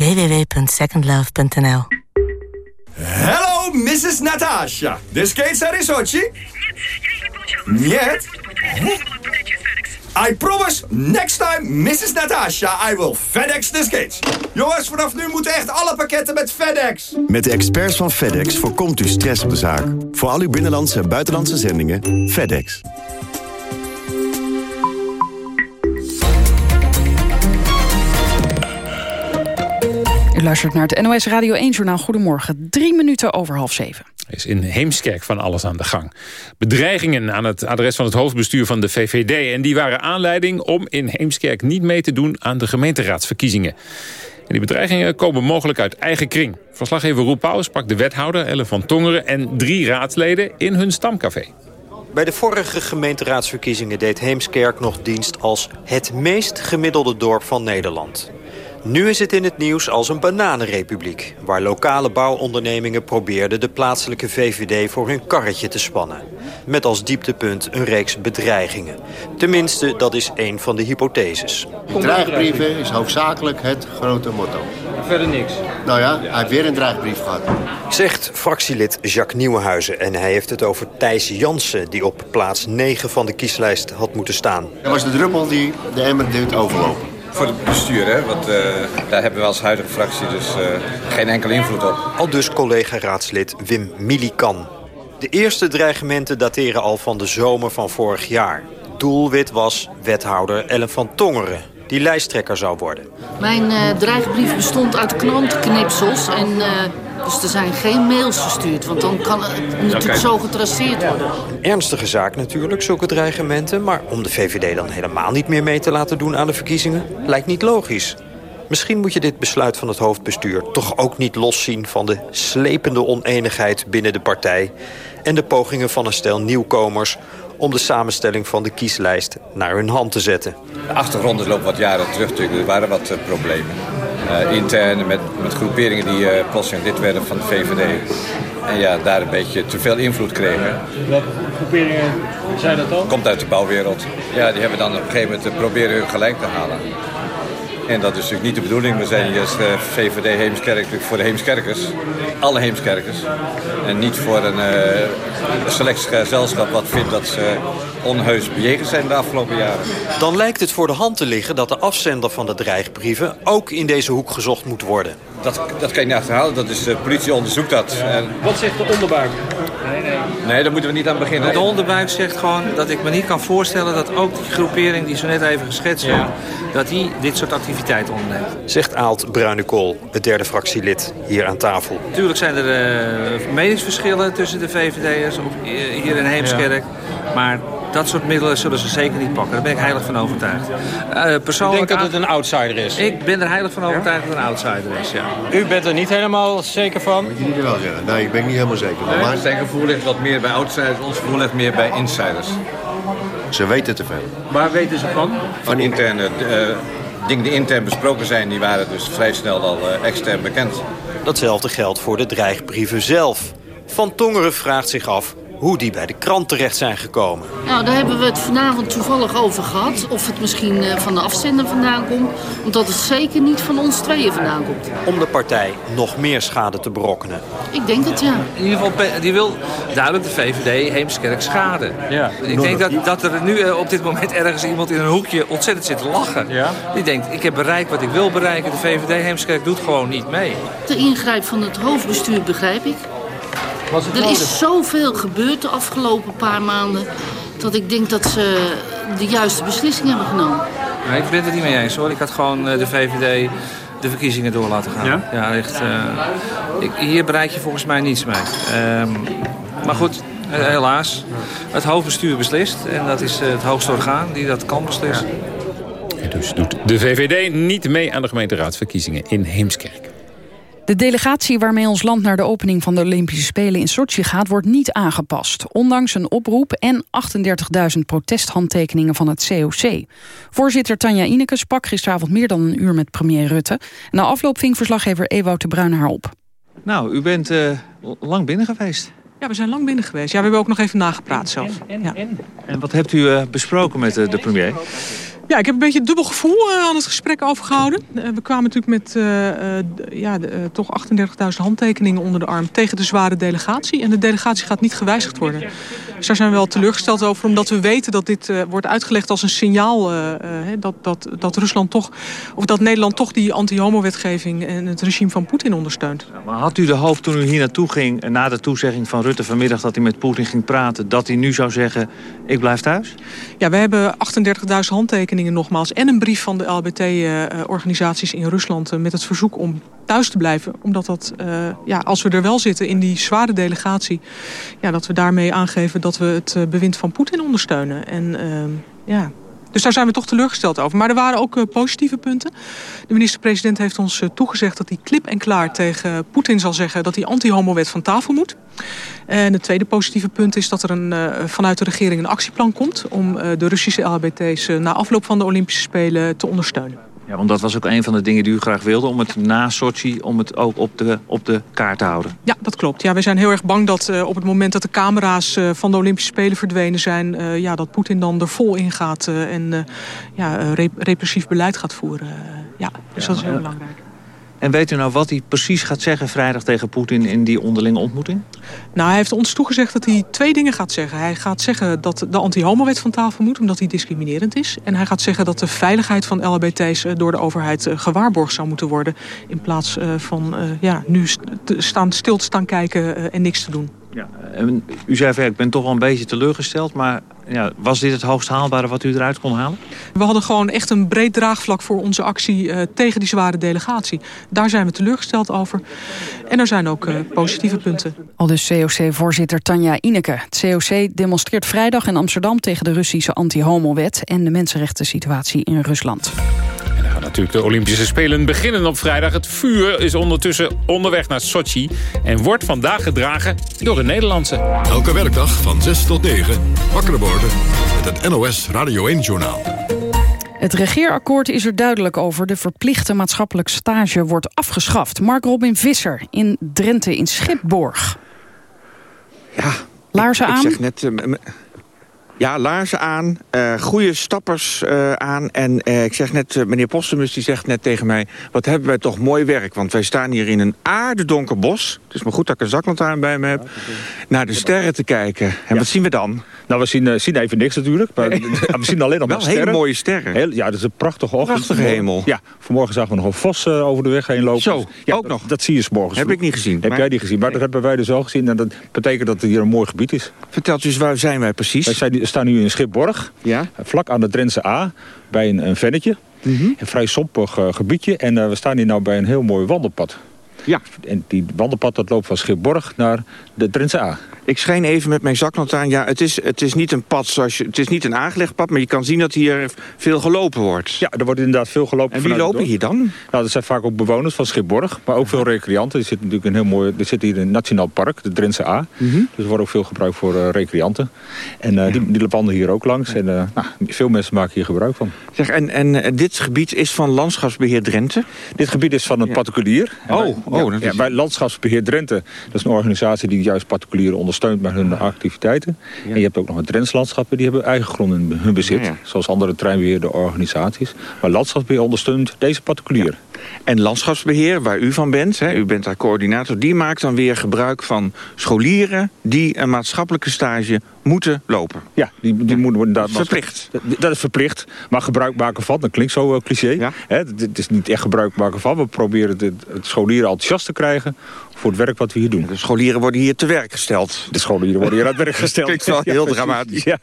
www.secondlove.nl Hello, Mrs. Natasha. The skates are in Sochi? Нет. I promise, next time, Mrs. Natasha, I will FedEx the skates. Jongens, vanaf nu moeten echt alle pakketten met FedEx. Met de experts van FedEx voorkomt u stress op de zaak. Voor al uw binnenlandse en buitenlandse zendingen, FedEx. U luistert naar het NOS Radio 1-journaal. Goedemorgen, drie minuten over half zeven. Er is in Heemskerk van alles aan de gang. Bedreigingen aan het adres van het hoofdbestuur van de VVD. En die waren aanleiding om in Heemskerk niet mee te doen aan de gemeenteraadsverkiezingen. En die bedreigingen komen mogelijk uit eigen kring. Verslaggever Roel Pauw sprak de wethouder Elle van Tongeren... en drie raadsleden in hun stamcafé. Bij de vorige gemeenteraadsverkiezingen deed Heemskerk nog dienst als het meest gemiddelde dorp van Nederland. Nu is het in het nieuws als een bananenrepubliek... waar lokale bouwondernemingen probeerden de plaatselijke VVD voor hun karretje te spannen. Met als dieptepunt een reeks bedreigingen. Tenminste, dat is één van de hypotheses. Dreigbrieven is hoofdzakelijk het grote motto. Verder niks. Nou ja, hij heeft weer een dreigbrief gehad. Zegt fractielid Jacques Nieuwenhuizen. En hij heeft het over Thijs Jansen... die op plaats 9 van de kieslijst had moeten staan. Dat was de druppel die de emmer deed overlopen. Voor het bestuur, hè? Want uh, daar hebben we als huidige fractie dus uh, geen enkele invloed op. Al dus collega-raadslid Wim Milikan. De eerste dreigementen dateren al van de zomer van vorig jaar. Doelwit was wethouder Ellen van Tongeren, die lijsttrekker zou worden. Mijn uh, dreigbrief bestond uit krantenknipsels en... Dus er zijn geen mails verstuurd, want dan kan het natuurlijk okay. zo getraceerd worden. Een ernstige zaak natuurlijk, zulke dreigementen. Maar om de VVD dan helemaal niet meer mee te laten doen aan de verkiezingen... lijkt niet logisch. Misschien moet je dit besluit van het hoofdbestuur toch ook niet loszien... van de slepende oneenigheid binnen de partij... en de pogingen van een stel nieuwkomers om de samenstelling van de kieslijst naar hun hand te zetten. De achtergronden lopen wat jaren terug natuurlijk. Er waren wat uh, problemen. Uh, intern met, met groeperingen die uh, plotseling lid werden van de VVD. En ja, daar een beetje te veel invloed kregen. Welke groeperingen zijn dat dan? Komt uit de bouwwereld. Ja, die hebben dan op een gegeven moment proberen hun gelijk te halen. En dat is natuurlijk niet de bedoeling. We zijn hier als VVD Heemskerk voor de Heemskerkers. Alle Heemskerkers. En niet voor een uh, select gezelschap wat vindt dat ze onheus bejegend zijn de afgelopen jaren. Dan lijkt het voor de hand te liggen dat de afzender van de dreigbrieven ook in deze hoek gezocht moet worden. Dat, dat kan je niet achterhalen. Dat is, de politie onderzoekt dat. En... Wat zegt de onderbuik? Nee, nee. Nee, daar moeten we niet aan beginnen. De onderbuik zegt gewoon dat ik me niet kan voorstellen... dat ook die groepering die zo net even geschetst werd... Ja. dat die dit soort activiteiten onderneemt. Zegt Aalt Bruinekool, het derde fractielid, hier aan tafel. Natuurlijk zijn er uh, meningsverschillen tussen de VVD'ers hier in Heemskerk. Ja. Maar dat soort middelen zullen ze zeker niet pakken. Daar ben ik heilig van overtuigd. Uh, persoonlijk... Ik denk dat het een outsider is? Ik ben er heilig van overtuigd dat het een outsider is, ja. U bent er niet helemaal zeker van? Moet je niet wel zeggen. Nee, ik ben niet helemaal zeker van. Maar zijn gevoel ligt wat meer bij outsiders. Ons gevoel ligt meer bij insiders. Ze weten te veel. Waar weten ze van? Van interne uh, dingen die intern besproken zijn... die waren dus vrij snel al uh, extern bekend. Datzelfde geldt voor de dreigbrieven zelf. Van Tongeren vraagt zich af hoe die bij de krant terecht zijn gekomen. Nou, daar hebben we het vanavond toevallig over gehad. Of het misschien van de afzender vandaan komt. Omdat het zeker niet van ons tweeën vandaan komt. Om de partij nog meer schade te berokkenen. Ik denk het, ja. In ieder geval, die wil duidelijk de VVD Heemskerk schaden. Ja. Ik denk dat, dat er nu op dit moment ergens iemand in een hoekje ontzettend zit te lachen. Ja. Die denkt, ik heb bereikt wat ik wil bereiken. De VVD Heemskerk doet gewoon niet mee. De ingrijp van het hoofdbestuur begrijp ik. Er nodig? is zoveel gebeurd de afgelopen paar maanden... dat ik denk dat ze de juiste beslissing hebben genomen. Nee, ik ben het er niet mee eens hoor. Ik had gewoon de VVD de verkiezingen door laten gaan. Ja? Ja, echt. Uh, ik, hier bereik je volgens mij niets mee. Um, maar goed, helaas. Het hoofdbestuur beslist. En dat is het hoogste orgaan die dat kan beslissen. Ja. Dus doet de VVD niet mee aan de gemeenteraadsverkiezingen in Heemskerk. De delegatie waarmee ons land naar de opening van de Olympische Spelen in Sochi gaat... wordt niet aangepast, ondanks een oproep en 38.000 protesthandtekeningen van het COC. Voorzitter Tanja Ineke sprak gisteravond meer dan een uur met premier Rutte. Na afloop ving verslaggever Ewout de Bruin haar op. Nou, u bent uh, lang binnen geweest. Ja, we zijn lang binnen geweest. Ja, we hebben ook nog even nagepraat zelf. En, en, ja. en? en wat hebt u uh, besproken met uh, de premier? Ja, ik heb een beetje een dubbel gevoel uh, aan het gesprek overgehouden. Uh, we kwamen natuurlijk met uh, ja, toch 38.000 handtekeningen onder de arm tegen de zware delegatie. En de delegatie gaat niet gewijzigd worden. Dus daar zijn we wel teleurgesteld over, omdat we weten dat dit wordt uitgelegd als een signaal dat, dat, dat Rusland toch, of dat Nederland toch die anti-homo-wetgeving en het regime van Poetin ondersteunt. Maar had u de hoofd toen u hier naartoe ging, na de toezegging van Rutte vanmiddag dat hij met Poetin ging praten, dat hij nu zou zeggen, ik blijf thuis? Ja, we hebben 38.000 handtekeningen nogmaals. En een brief van de LBT-organisaties in Rusland met het verzoek om thuis te blijven. Omdat dat, ja, als we er wel zitten in die zware delegatie... Ja, dat we daarmee aangeven dat we het bewind van Poetin ondersteunen. En uh, ja, dus daar zijn we toch teleurgesteld over. Maar er waren ook uh, positieve punten. De minister-president heeft ons uh, toegezegd dat hij klip en klaar tegen Poetin zal zeggen... dat die anti-homo-wet van tafel moet. En het tweede positieve punt is dat er een, uh, vanuit de regering een actieplan komt... om de Russische LHBT's na afloop van de Olympische Spelen te ondersteunen. Ja, want dat was ook een van de dingen die u graag wilde... om het na Sochi om het ook op de, op de kaart te houden. Ja, dat klopt. Ja, we zijn heel erg bang dat uh, op het moment dat de camera's uh, van de Olympische Spelen verdwenen zijn... Uh, ja, dat Poetin dan er vol in gaat en ja, rep repressief beleid gaat voeren. ja, dus ja, dat is heel belangrijk. En weet u nou wat hij precies gaat zeggen vrijdag tegen Poetin in die onderlinge ontmoeting? Nou, hij heeft ons toegezegd dat hij twee dingen gaat zeggen. Hij gaat zeggen dat de anti-homo-wet van tafel moet, omdat die discriminerend is. En hij gaat zeggen dat de veiligheid van LHBT's door de overheid gewaarborgd zou moeten worden. In plaats van ja, nu staan, stil te staan kijken en niks te doen. Ja, en u zei van, ja, ik ben toch wel een beetje teleurgesteld, maar ja, was dit het hoogst haalbare wat u eruit kon halen? We hadden gewoon echt een breed draagvlak voor onze actie uh, tegen die zware delegatie. Daar zijn we teleurgesteld over. En er zijn ook uh, positieve punten. Al dus COC-voorzitter Tanja Ineke. Het COC demonstreert vrijdag in Amsterdam tegen de Russische anti-homo-wet... en de mensenrechten situatie in Rusland natuurlijk de Olympische Spelen beginnen op vrijdag. Het vuur is ondertussen onderweg naar Sochi... en wordt vandaag gedragen door een Nederlandse. Elke werkdag van 6 tot 9, wakker worden met het NOS Radio 1-journaal. Het regeerakkoord is er duidelijk over. De verplichte maatschappelijk stage wordt afgeschaft. Mark Robin Visser in Drenthe in Schipborg. Ja, Laarzen ik, aan? Ik zeg net... eh, ja, laarzen aan, eh goede stappers eh, aan. En eh, ik zeg net, meneer Postumus die zegt net tegen mij... wat hebben wij toch mooi werk, want wij staan hier in een aardedonker bos. Het is maar goed dat ik een zaklantaarn bij me heb. Naar de sterren te kijken. En wat zien we dan? Nou, we zien, eh, zien even niks natuurlijk. Maar we zien alleen nog Wel maar hele sterren. mooie sterren. Heel, ja, dat is een prachtige ochtend. Prachtige hemel. Ja, vanmorgen zagen we nog een vos eh, over de weg heen lopen. Zo, ja, ook dat, nog. Dat zie je 's morgens. Heb ik niet gezien. Heb maar- jij die gezien? Maar dat hebben wij dus wel gezien. En dat betekent dat het hier een mooi gebied is. Vertelt u eens, waar zijn wij precies? Wij zijn, staan nu in Schipborg. Ja. Vlak aan de Drentse A. Bij een, een vennetje. Mhm. Een vrij sompig eh, gebiedje. En we staan hier nou bij een heel mooi wandelpad. Ja. En die wandelpad dat loopt van Schipborg naar de Drentse A. Ik schijn even met mijn zaklantaarn. Ja, het is, het is niet een pad zoals je, het is niet een aangelegd pad, maar je kan zien dat hier veel gelopen wordt. Ja, er wordt inderdaad veel gelopen. En wie lopen hier dan? Nou, dat zijn vaak ook bewoners van Schipborg, maar ook veel recreanten. Er zit natuurlijk een heel mooi, er zit hier een nationaal park, de Drentse A. Mhm. Dus er wordt ook veel gebruikt voor eh, recreanten. En eh, die, die wandelen hier ook langs. En eh, nou, veel mensen maken hier gebruik van. Zeg, en, en dit gebied is van Landschapsbeheer Drenthe? Dit gebied is van een particulier. Oh, oh, ja, bij Landschapsbeheer Drenthe, dat is een organisatie die juist particulieren ondersteunt met hun activiteiten. En je hebt ook nog een Drents Landschappen, die hebben eigen grond in hun bezit. Zoals andere treinbeheerde organisaties. Maar Landschapsbeheer ondersteunt deze particulier. En Landschapsbeheer, waar u van bent, hè, u bent daar coördinator... die maakt dan weer gebruik van scholieren... die een maatschappelijke stage moeten lopen. Ja, die, die moeten worden daar Verplicht. Dat, dat is verplicht. Maar gebruik maken van, dat klinkt zo eh, cliché. Hè, het, het is niet echt gebruik maken van. We proberen het, het scholieren enthousiast te krijgen voor het werk wat we hier doen. De scholieren worden hier te werk gesteld. De scholieren worden hier aan het werk gesteld. Klinkt wel Ja, heel dramatisch. Ja.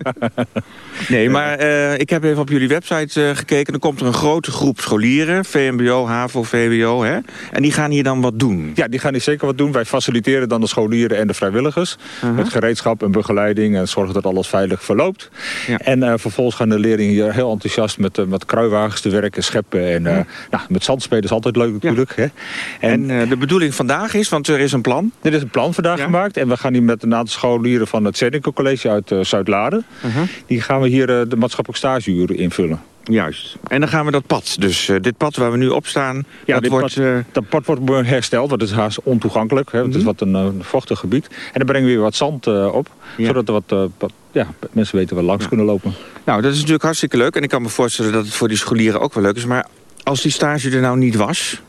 Nee, maar eh, ik heb even op jullie website eh, gekeken. Dan komt er een grote groep scholieren. VMBO, HAVO, VWO. Hè? En die gaan hier dan wat doen. Ja, die gaan hier zeker wat doen. Wij faciliteren dan de scholieren en de vrijwilligers. Uh-huh. Met gereedschap en begeleiding. En zorgen dat alles veilig verloopt. Ja. En eh, vervolgens gaan de leerlingen hier heel enthousiast met, eh, met kruiwagens te werken, scheppen. En eh, nou, met zandspelen is altijd leuk natuurlijk. Hè? En eh, de bedoeling vandaag is, want er is een plan. Er is een plan vandaag gemaakt. En we gaan hier met een aantal scholieren van het Zedinkel College uit uh, Zuid-Laren. Uh-huh. Die gaan we hier uh, de maatschappelijk stageuren invullen. Juist. En dan gaan we dat pad. Dus uh, dit pad waar we nu op staan, ja, dat, dit wordt, pad, uh... dat pad wordt hersteld, want het is haast ontoegankelijk. Hè. Het Mhm. is wat een vochtig gebied. En dan brengen we weer wat zand uh, op, ja. zodat er wat, wat ja, mensen weten waar langs ja. kunnen lopen. Nou, dat is natuurlijk hartstikke leuk. En ik kan me voorstellen dat het voor die scholieren ook wel leuk is. Maar als die stage er nou niet was...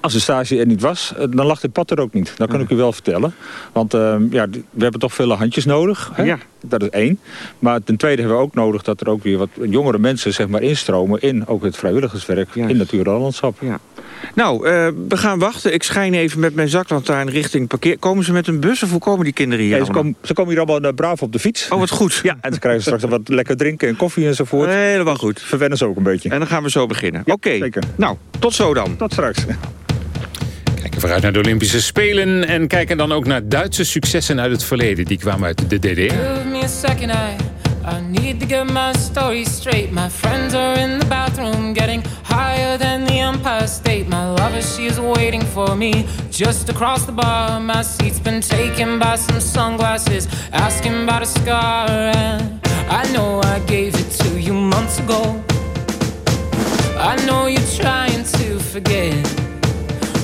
Als de stage er niet was, eh, dan lag dit pad er ook niet. Dat kan ik u wel vertellen. Want uh, ja, we hebben toch vele handjes nodig. Hè? Ja. Dat is één. Maar ten tweede hebben we ook nodig dat er ook weer wat jongere mensen zeg maar, instromen... in ook het vrijwilligerswerk in natuur en landschap. Ja. Nou, uh, we gaan wachten. Ik schijn even met mijn zaklantaarn richting parkeer. Komen ze met een bus of hoe komen die kinderen hier ja, ze, komen, ze komen hier allemaal uh, braaf op de fiets. Oh, wat goed. Ja, en ze krijgen straks wat lekker drinken en koffie enzovoort. Helemaal goed. Verwennen ze ook een beetje. En dan gaan we zo beginnen. Ja, Oké. Okay. Nou, tot zo dan. Tot straks. Kijken vooruit naar de Olympische Spelen en kijken dan ook naar Duitse successen uit het verleden. Die kwamen uit de DDR. Give me a second, I, I need to get my story straight. My friends are in the bathroom getting higher than the Empire State. My lover, she is waiting for me just across the bar. My seat's been taken by some sunglasses, asking about a scar. And I know I gave it to you months ago. I know you're trying to forget.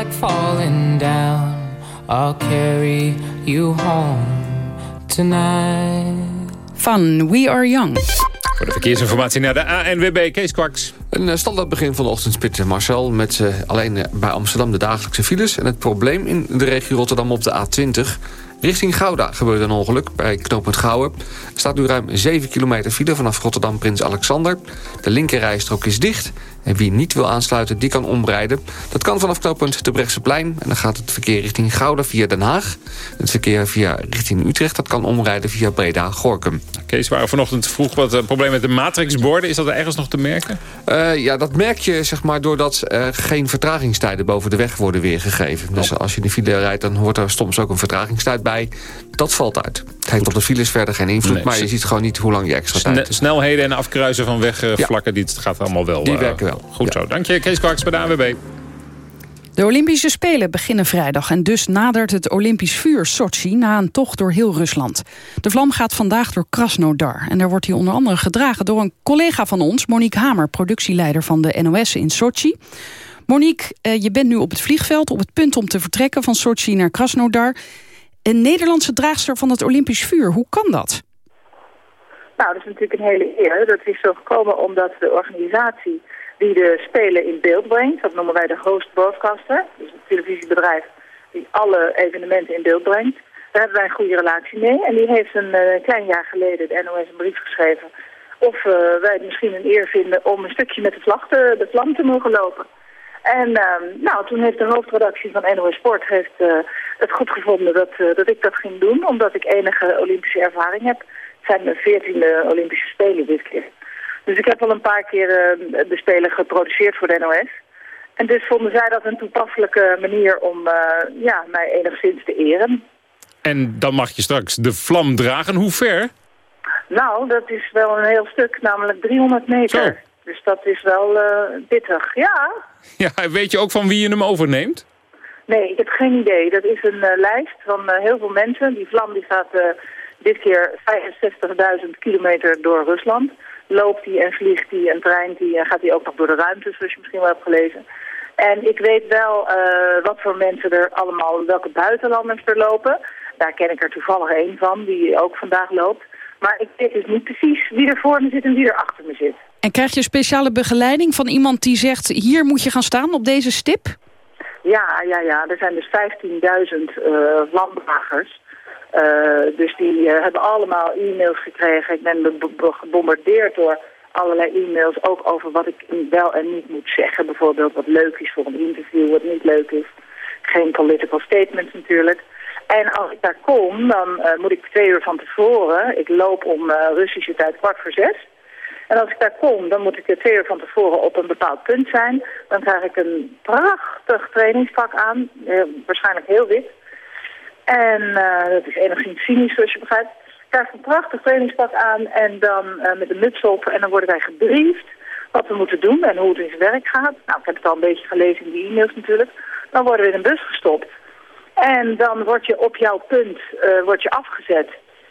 Like falling down. I'll carry you home tonight. Van We Are Young. Voor de verkeersinformatie naar de ANWB, Kees Kwaks. Een eh, standaard begin van de ochtendspit, Marcel. Met uh, alleen uh, bij Amsterdam de dagelijkse files. En het probleem in de regio Rotterdam op de A20. Richting Gouda gebeurde een ongeluk bij knooppunt Gouwen. Er staat nu ruim 7 kilometer file vanaf Rotterdam Prins Alexander. De linkerrijstrook is dicht. En wie niet wil aansluiten, die kan omrijden. Dat kan vanaf knooppunt plein. En dan gaat het verkeer richting Gouda via Den Haag. Het verkeer via richting Utrecht, dat kan omrijden via Breda-Gorkum. Kees, waren vanochtend vroeg wat een probleem met de matrixborden. Is dat er ergens nog te merken? Uh, ja, dat merk je zeg maar, doordat er geen vertragingstijden boven de weg worden weergegeven. Dus als je de file rijdt, dan hoort er soms ook een vertragingstijd bij. Dat valt uit. Het heeft op de files verder geen invloed, nee, maar je ziet gewoon niet hoe lang je extra tijd hebt. Snelheden en afkruisen van wegvlakken, ja. dit gaat allemaal wel. Die uh, werken wel. Goed zo. Dank je, Kees Kwaks bij de AWB. De Olympische Spelen beginnen vrijdag en dus nadert het Olympisch vuur Sochi na een tocht door heel Rusland. De vlam gaat vandaag door Krasnodar en daar wordt hij onder andere gedragen door een collega van ons, Monique Hamer, productieleider van de NOS in Sochi. Monique, eh, je bent nu op het vliegveld op het punt om te vertrekken van Sochi naar Krasnodar. Een Nederlandse draagster van het Olympisch vuur, hoe kan dat? Nou, dat is natuurlijk een hele eer. Dat is zo gekomen omdat de organisatie die de Spelen in beeld brengt. Dat noemen wij de host broadcaster. Dus het televisiebedrijf die alle evenementen in beeld brengt. Daar hebben wij een goede relatie mee. En die heeft een uh, klein jaar geleden de NOS een brief geschreven... of uh, wij het misschien een eer vinden om een stukje met de, vlag de vlam te mogen lopen. En uh, nou, toen heeft de hoofdredactie van NOS Sport heeft, uh, het goed gevonden dat, dat ik dat ging doen... omdat ik enige Olympische ervaring heb. Het zijn mijn veertiende Olympische Spelen dit keer. Dus ik heb al een paar keer uh, de Spelen geproduceerd voor de NOS. En dus vonden zij dat een toepasselijke manier om uh, ja, mij enigszins te eren. En dan mag je straks de vlam dragen. Hoe ver? Nou, dat is wel een heel stuk, namelijk 300 meter. Zo. Dus dat is wel pittig, ja. Ja, weet je ook van wie je hem overneemt? Nee, ik heb geen idee. Dat is een uh, lijst van heel veel mensen. Die vlam die gaat dit keer 65.000 kilometer door Rusland loopt hij en vliegt hij en treint hij en gaat hij ook nog door de ruimte, zoals je misschien wel hebt gelezen. En ik weet wel wat voor mensen er allemaal, welke buitenlanders er lopen. Daar ken ik er toevallig één van, die ook vandaag loopt. Maar ik weet dus niet precies wie er voor me zit en wie er achter me zit. En krijg je speciale begeleiding van iemand die zegt... hier moet je gaan staan op deze stip? Ja, ja, ja. Er zijn dus 15.000 uh, landdragers. Uh, dus die uh, hebben allemaal e-mails gekregen. Ik ben gebombardeerd door allerlei e-mails, ook over wat ik wel en niet moet zeggen. Bijvoorbeeld wat leuk is voor een interview, wat niet leuk is. Geen political statements natuurlijk. En als ik daar kom, dan uh, moet ik twee uur van tevoren, ik loop om Russische tijd kwart voor zes. En als ik daar kom, dan moet ik twee uur van tevoren op een bepaald punt zijn. Dan krijg ik een prachtig trainingspak aan, waarschijnlijk heel wit. En uh, dat is enigszins cynisch, zoals je begrijpt. Ik krijg een prachtig trainingspak aan en dan met een muts op. En dan worden wij gebriefd wat we moeten doen en hoe het in zijn werk gaat. Nou, ik heb het al een beetje gelezen in die e-mails natuurlijk. Dan worden we in een bus gestopt. En dan word je op jouw punt uh, word je afgezet.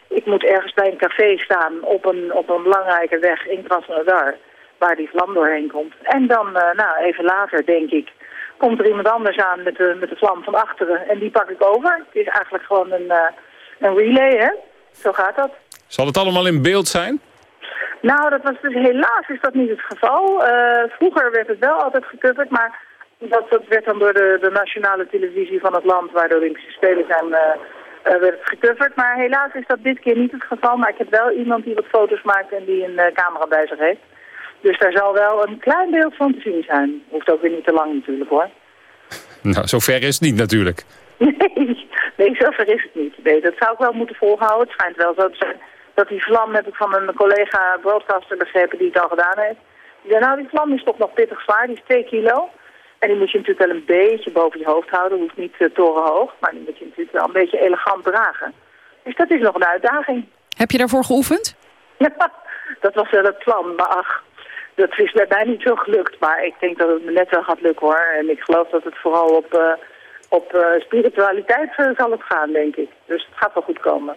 Ik moet ergens bij een café staan op een, op een belangrijke weg in Krasnodar. Waar die vlam doorheen komt. En dan, nou, even later denk ik, komt er iemand anders aan met de, met de vlam van achteren. En die pak ik over. Het is eigenlijk gewoon een, uh, een relay, hè. Zo gaat dat. Zal het allemaal in beeld zijn? Nou, dat was dus helaas is dat niet het geval. Vroeger werd het wel altijd gecoverd, maar dat, dat werd dan door de, de nationale televisie van het land waar de Olympische Spelen zijn, uh, uh, werd gecoverd. Maar helaas is dat dit keer niet het geval. Maar ik heb wel iemand die wat foto's maakt en die een camera bij zich heeft. Dus daar zal wel een klein beeld van te zien zijn. Hoeft ook weer niet te lang natuurlijk hoor. Nou, zover is het niet natuurlijk. Nee, nee, zover is het niet. Nee, dat zou ik wel moeten volhouden. Het schijnt wel zo te zijn dat die vlam, heb ik van een collega broadcaster begrepen die het al gedaan heeft. Die zei, nou die vlam is toch nog pittig zwaar, die is 2 kilo. En die moet je natuurlijk wel een beetje boven je hoofd houden. Hoeft niet uh, torenhoog, maar die moet je natuurlijk wel een beetje elegant dragen. Dus dat is nog een uitdaging. Heb je daarvoor geoefend? Ja, dat was wel het plan. Maar ach, dat is bij mij niet zo gelukt, maar ik denk dat het me net wel gaat lukken hoor. En ik geloof dat het vooral op, uh, op uh, spiritualiteit zal het gaan, denk ik. Dus het gaat wel goed komen.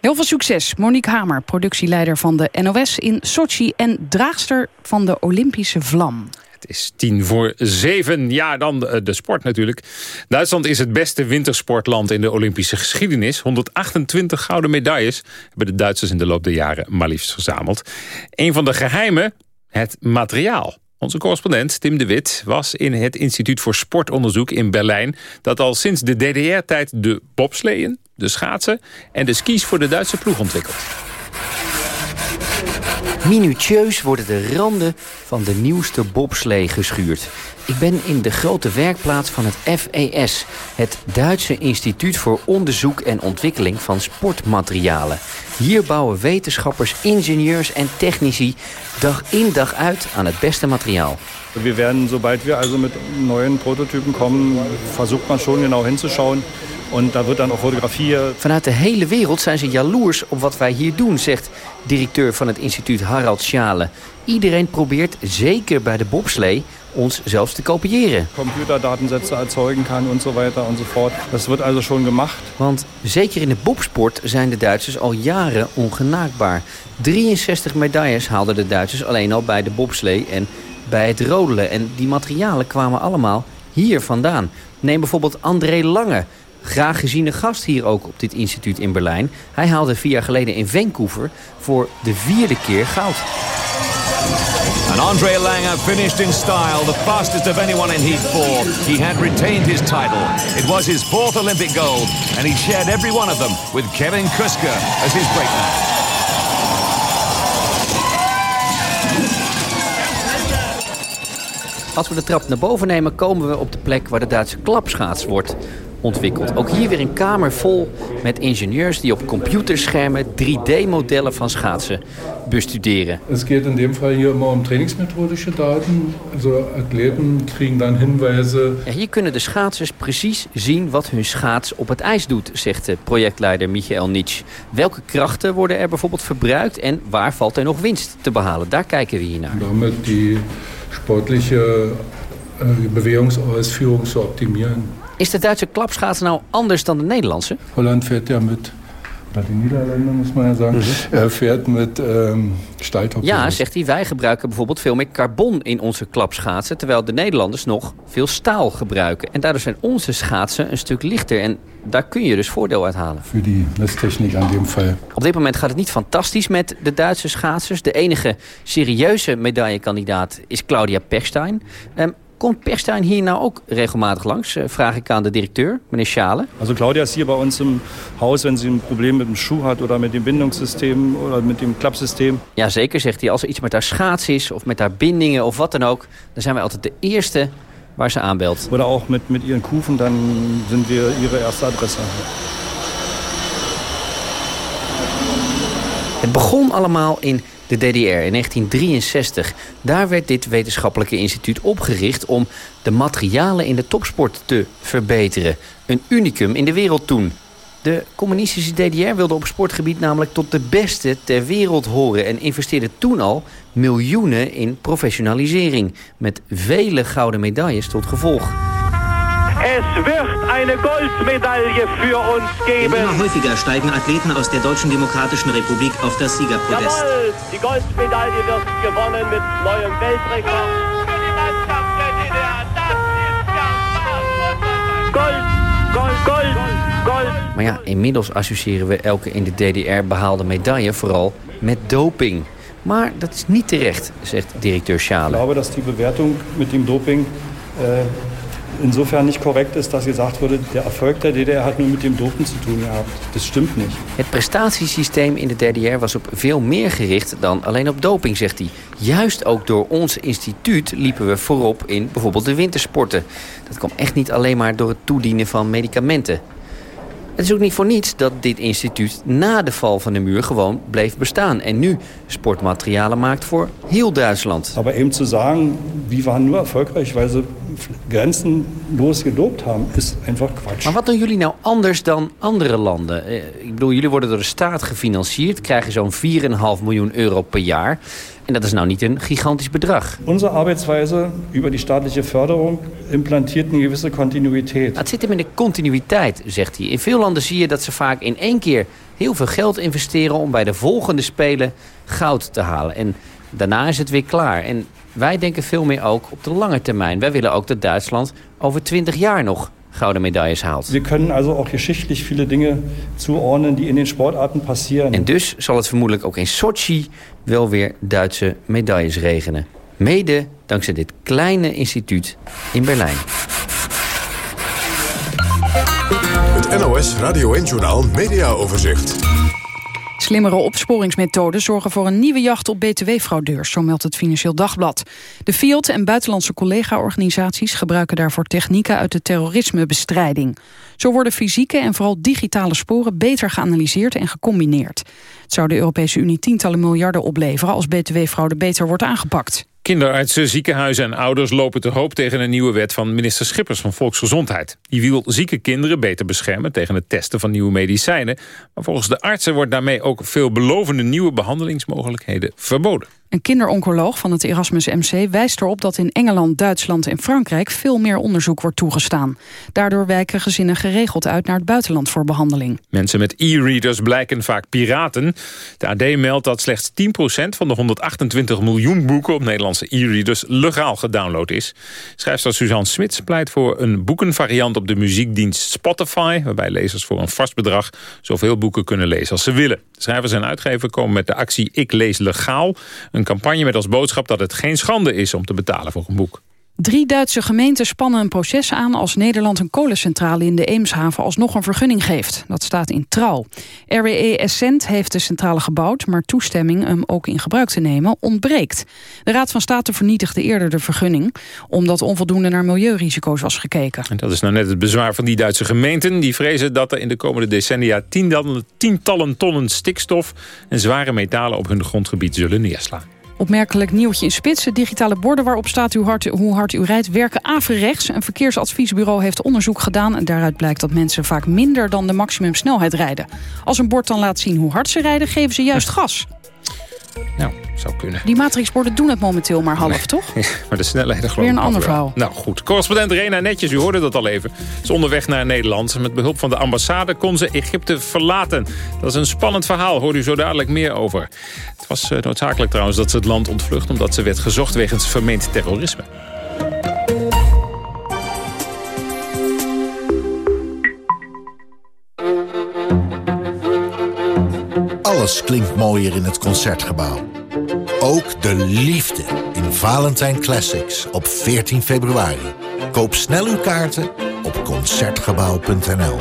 Heel veel succes. Monique Hamer, productieleider van de NOS in Sochi... en draagster van de Olympische vlam. Is tien voor zeven. Ja, dan de, de sport natuurlijk. Duitsland is het beste wintersportland in de Olympische geschiedenis. 128 gouden medailles hebben de Duitsers in de loop der jaren maar liefst verzameld. Een van de geheimen, het materiaal. Onze correspondent Tim de Wit was in het Instituut voor Sportonderzoek in Berlijn... dat al sinds de DDR-tijd de bobsleeën, de schaatsen en de skis voor de Duitse ploeg ontwikkelt. Minutieus worden de randen van de nieuwste bobslee geschuurd. Ik ben in de grote werkplaats van het FES, het Duitse Instituut voor Onderzoek en Ontwikkeling van Sportmaterialen. Hier bouwen wetenschappers, ingenieurs en technici dag in dag uit aan het beste materiaal. We werden, sobald we also met nieuwe prototypen komen, versucht man schon genau hinzuschauen. En daar wordt dan ook fotografie. Vanuit de hele wereld zijn ze jaloers op wat wij hier doen, zegt directeur van het instituut Harald Schale. Iedereen probeert, zeker bij de bobslee, ons zelfs te kopiëren. Computerdatensätze erzeugen kan en zo weiter en zo voort. Dat wordt also schon gemacht. Want zeker in de bobsport zijn de Duitsers al jaren ongenaakbaar. 63 medailles haalden de Duitsers alleen al bij de bobslee en bij het rodelen. En die materialen kwamen allemaal hier vandaan. Neem bijvoorbeeld André Lange, graag geziene gast hier ook op dit instituut in Berlijn. Hij haalde vier jaar geleden in Vancouver voor de vierde keer goud. And Andre Lange finished in style, the fastest of anyone in Heat 4. He had retained his title. It was his fourth Olympic gold, and he shared every one of them with Kevin Kuska as his brakeman. Als we de trap naar boven nemen, komen we op de plek waar de Duitse klapschaats wordt ontwikkeld. Ook hier weer een kamer vol met ingenieurs die op computerschermen 3D-modellen van schaatsen bestuderen. Het gaat in dem Fall hier immer om trainingsmethodische daten. Also Athleten kriegen dan hinwijzen. Ja, hier kunnen de schaatsers precies zien wat hun schaats op het ijs doet, zegt de projectleider Michael Nitsch. Welke krachten worden er bijvoorbeeld verbruikt en waar valt er nog winst te behalen? Daar kijken we hier naar. Damit die sportliche äh, Bewegungsausführung zu optimieren. Is de Duitse klapschaats nou anders dan de Nederlandse? Holland fährt ja met, dat die Nederlanden muss man ja sagen, er fährt met um, Ja, zegt hij, wij gebruiken bijvoorbeeld veel meer carbon in onze klapschaatsen... terwijl de Nederlanders nog veel staal gebruiken. En daardoor zijn onze schaatsen een stuk lichter... en daar kun je dus voordeel uit halen. Voor die lestechniek aan dem Fall. Op dit moment gaat het niet fantastisch met de Duitse schaatsers. De enige serieuze medaillekandidaat is Claudia Pechstein. Um, Komt Perstein hier nou ook regelmatig langs? Eh, vraag ik aan de directeur, meneer Schale. Also Claudia is hier bij ons im Haus, wenn sie een probleem met een Schuh hat oder met dem Bindungssysteem oder met dem Klappsysteem. Ja, zeker, zegt hij. Als er iets met haar schaats is of met haar bindingen of wat dan ook, dan zijn wij altijd de eerste waar ze aanbelt. Oder ook met, met ihren Kufen, dan zijn we ihre eerste adresse. Het begon allemaal in de DDR in 1963. Daar werd dit wetenschappelijke instituut opgericht om de materialen in de topsport te verbeteren. Een unicum in de wereld toen. De communistische DDR wilde op sportgebied namelijk tot de beste ter wereld horen... en investeerde toen al miljoenen in professionalisering... met vele gouden medailles tot gevolg. Es wird eine Goldmedaille für uns geben. Immer häufiger steigen Athleten aus der Deutschen Demokratischen Republik auf das Siegerpodest. Jawohl, die Goldmedaille wird gewonnen mit neuem Weltrekord. Gold, Gold, Gold, Gold. Maar ja, inmiddels associëren we elke in de DDR behaalde medaille vooral met doping. Maar dat is niet terecht, zegt directeur Schale. Ik geloof dat die bewertung met die doping uh, insofern nicht korrekt ist, dass gesagt wurde, der Erfolg der DDR hat nur mit dem Dopen zu tun gehabt. Das stimmt nicht. Het prestatiesysteem in de DDR was op veel meer gericht dan alleen op doping, zegt hij. Juist ook door ons instituut liepen we voorop in bijvoorbeeld de wintersporten. Dat kwam echt niet alleen maar door het toedienen van medicamenten. Het is ook niet voor niets dat dit instituut na de val van de muur gewoon bleef bestaan. En nu sportmaterialen maakt voor heel Duitsland. Maar even te zeggen, wie waren nu erfolgreich, weil ze grenzenloos gedoopt hebben, is einfach Quatsch. Maar wat doen jullie nou anders dan andere landen? Eh, ik bedoel, jullie worden door de staat gefinancierd, krijgen zo'n 4,5 miljoen euro per jaar. En dat is nou niet een gigantisch bedrag. Onze arbeidswijze over die staatliche förderung implanteert een gewisse continuïteit. Het zit hem in de continuïteit, zegt hij. In veel landen zie je dat ze vaak in één keer heel veel geld investeren... om bij de volgende Spelen goud te halen. En daarna is het weer klaar. En wij denken veel meer ook op de lange termijn. Wij willen ook dat Duitsland over 20 jaar nog gouden medailles haalt. We kunnen also ook geschichtlich viele dingen zuordnen die in den Sportarten passieren. En dus zal het vermoedelijk ook in Sochi wel weer Duitse medailles regenen. Mede dankzij dit kleine instituut in Berlijn. Het NOS Radio 1-journaal Media Overzicht. Slimmere opsporingsmethoden zorgen voor een nieuwe jacht op btw-fraudeurs, zo meldt het Financieel Dagblad. De FIAT en buitenlandse collega-organisaties gebruiken daarvoor technieken uit de terrorismebestrijding. Zo worden fysieke en vooral digitale sporen beter geanalyseerd en gecombineerd. Het zou de Europese Unie tientallen miljarden opleveren als btw-fraude beter wordt aangepakt. Kinderartsen, ziekenhuizen en ouders lopen te hoop tegen een nieuwe wet van minister Schippers van Volksgezondheid. Die wil zieke kinderen beter beschermen tegen het testen van nieuwe medicijnen. Maar volgens de artsen wordt daarmee ook veelbelovende nieuwe behandelingsmogelijkheden verboden. Een kinderoncoloog van het Erasmus MC wijst erop dat in Engeland, Duitsland en Frankrijk veel meer onderzoek wordt toegestaan. Daardoor wijken gezinnen geregeld uit naar het buitenland voor behandeling. Mensen met e-readers blijken vaak piraten. De AD meldt dat slechts 10% van de 128 miljoen boeken op Nederlandse e-readers legaal gedownload is. Schrijfster Suzanne Smits pleit voor een boekenvariant op de muziekdienst Spotify, waarbij lezers voor een vast bedrag zoveel boeken kunnen lezen als ze willen. Schrijvers en uitgevers komen met de actie Ik lees legaal. Een campagne met als boodschap dat het geen schande is om te betalen voor een boek. Drie Duitse gemeenten spannen een proces aan als Nederland een kolencentrale in de Eemshaven alsnog een vergunning geeft. Dat staat in trouw. RWE Essent heeft de centrale gebouwd, maar toestemming hem ook in gebruik te nemen ontbreekt. De Raad van State vernietigde eerder de vergunning, omdat onvoldoende naar milieurisico's was gekeken. En dat is nou net het bezwaar van die Duitse gemeenten. Die vrezen dat er in de komende decennia tientallen, tientallen tonnen stikstof en zware metalen op hun grondgebied zullen neerslaan. Opmerkelijk nieuwtje in spitsen. Digitale borden waarop staat hoe hard, hoe hard u rijdt werken averechts. Een verkeersadviesbureau heeft onderzoek gedaan... en daaruit blijkt dat mensen vaak minder dan de maximumsnelheid rijden. Als een bord dan laat zien hoe hard ze rijden, geven ze juist gas. Nou, zou kunnen. Die matrixborden doen het momenteel maar half, toch? maar de snelheden geloof Weer een ander verhaal. Nou goed, correspondent Rena Netjes, u hoorde dat al even. Is onderweg naar Nederland. Met behulp van de ambassade kon ze Egypte verlaten. Dat is een spannend verhaal, hoort u zo dadelijk meer over. Het was eh, noodzakelijk trouwens dat ze het land ontvlucht... omdat ze werd gezocht wegens vermeend terrorisme. Alles klinkt mooier in het Concertgebouw. Ook de liefde in Valentijn Classics op 14 februari. Koop snel uw kaarten op Concertgebouw.nl.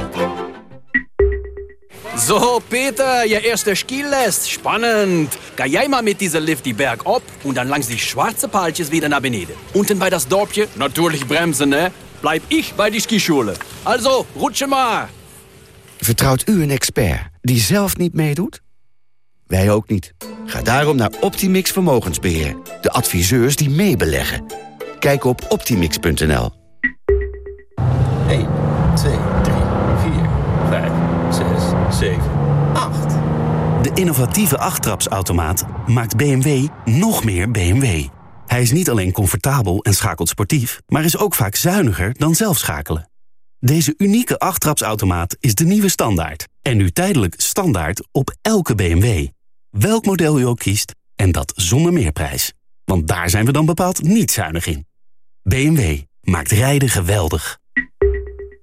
So, Peter, je erste Skilest. Spannend. Ga jij mal mit dieser Lift die Berg op und dann langs die schwarze Paaltjes wieder nach beneden. Unten bei das Dorpje, natürlich bremsen, ne? Bleib ich bei die Skischule. Also, rutsche maar. Vertrouwt u een expert die zelf niet meedoet? Wij ook niet. Ga daarom naar Optimix Vermogensbeheer. De adviseurs die meebeleggen. Kijk op optimix.nl. 1, 2, 3, 4, 5, 6, 7, 8. De innovatieve achttrapsautomaat maakt BMW nog meer BMW. Hij is niet alleen comfortabel en schakelt sportief... maar is ook vaak zuiniger dan zelf schakelen. Deze unieke achttrapsautomaat is de nieuwe standaard. En nu tijdelijk standaard op elke BMW. Welk model u ook kiest, en dat zonder meerprijs. Want daar zijn we dan bepaald niet zuinig in. BMW maakt rijden geweldig.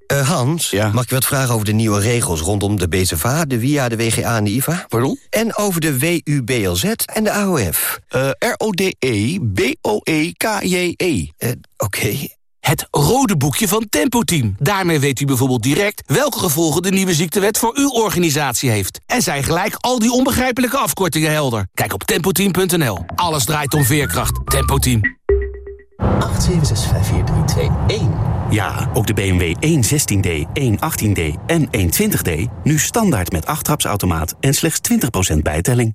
Eh, Hans, mag ik wat vragen over de nieuwe regels rondom de BZVA, de WIA, de WGA en de IVA? Pardon? En over de WUBLZ en de AOF. Eh, R-O-D-E-B-O-E-K-J-E. Eh, Oké. Het rode boekje van Tempo Team. Daarmee weet u bijvoorbeeld direct welke gevolgen de nieuwe ziektewet voor uw organisatie heeft. En zijn gelijk al die onbegrijpelijke afkortingen helder. Kijk op tempoteam.nl. Alles draait om veerkracht. Tempo Team. 8765432. Ja, ook de BMW 116D, 118D en 120D... nu standaard met achttrapsautomaat en slechts 20% bijtelling.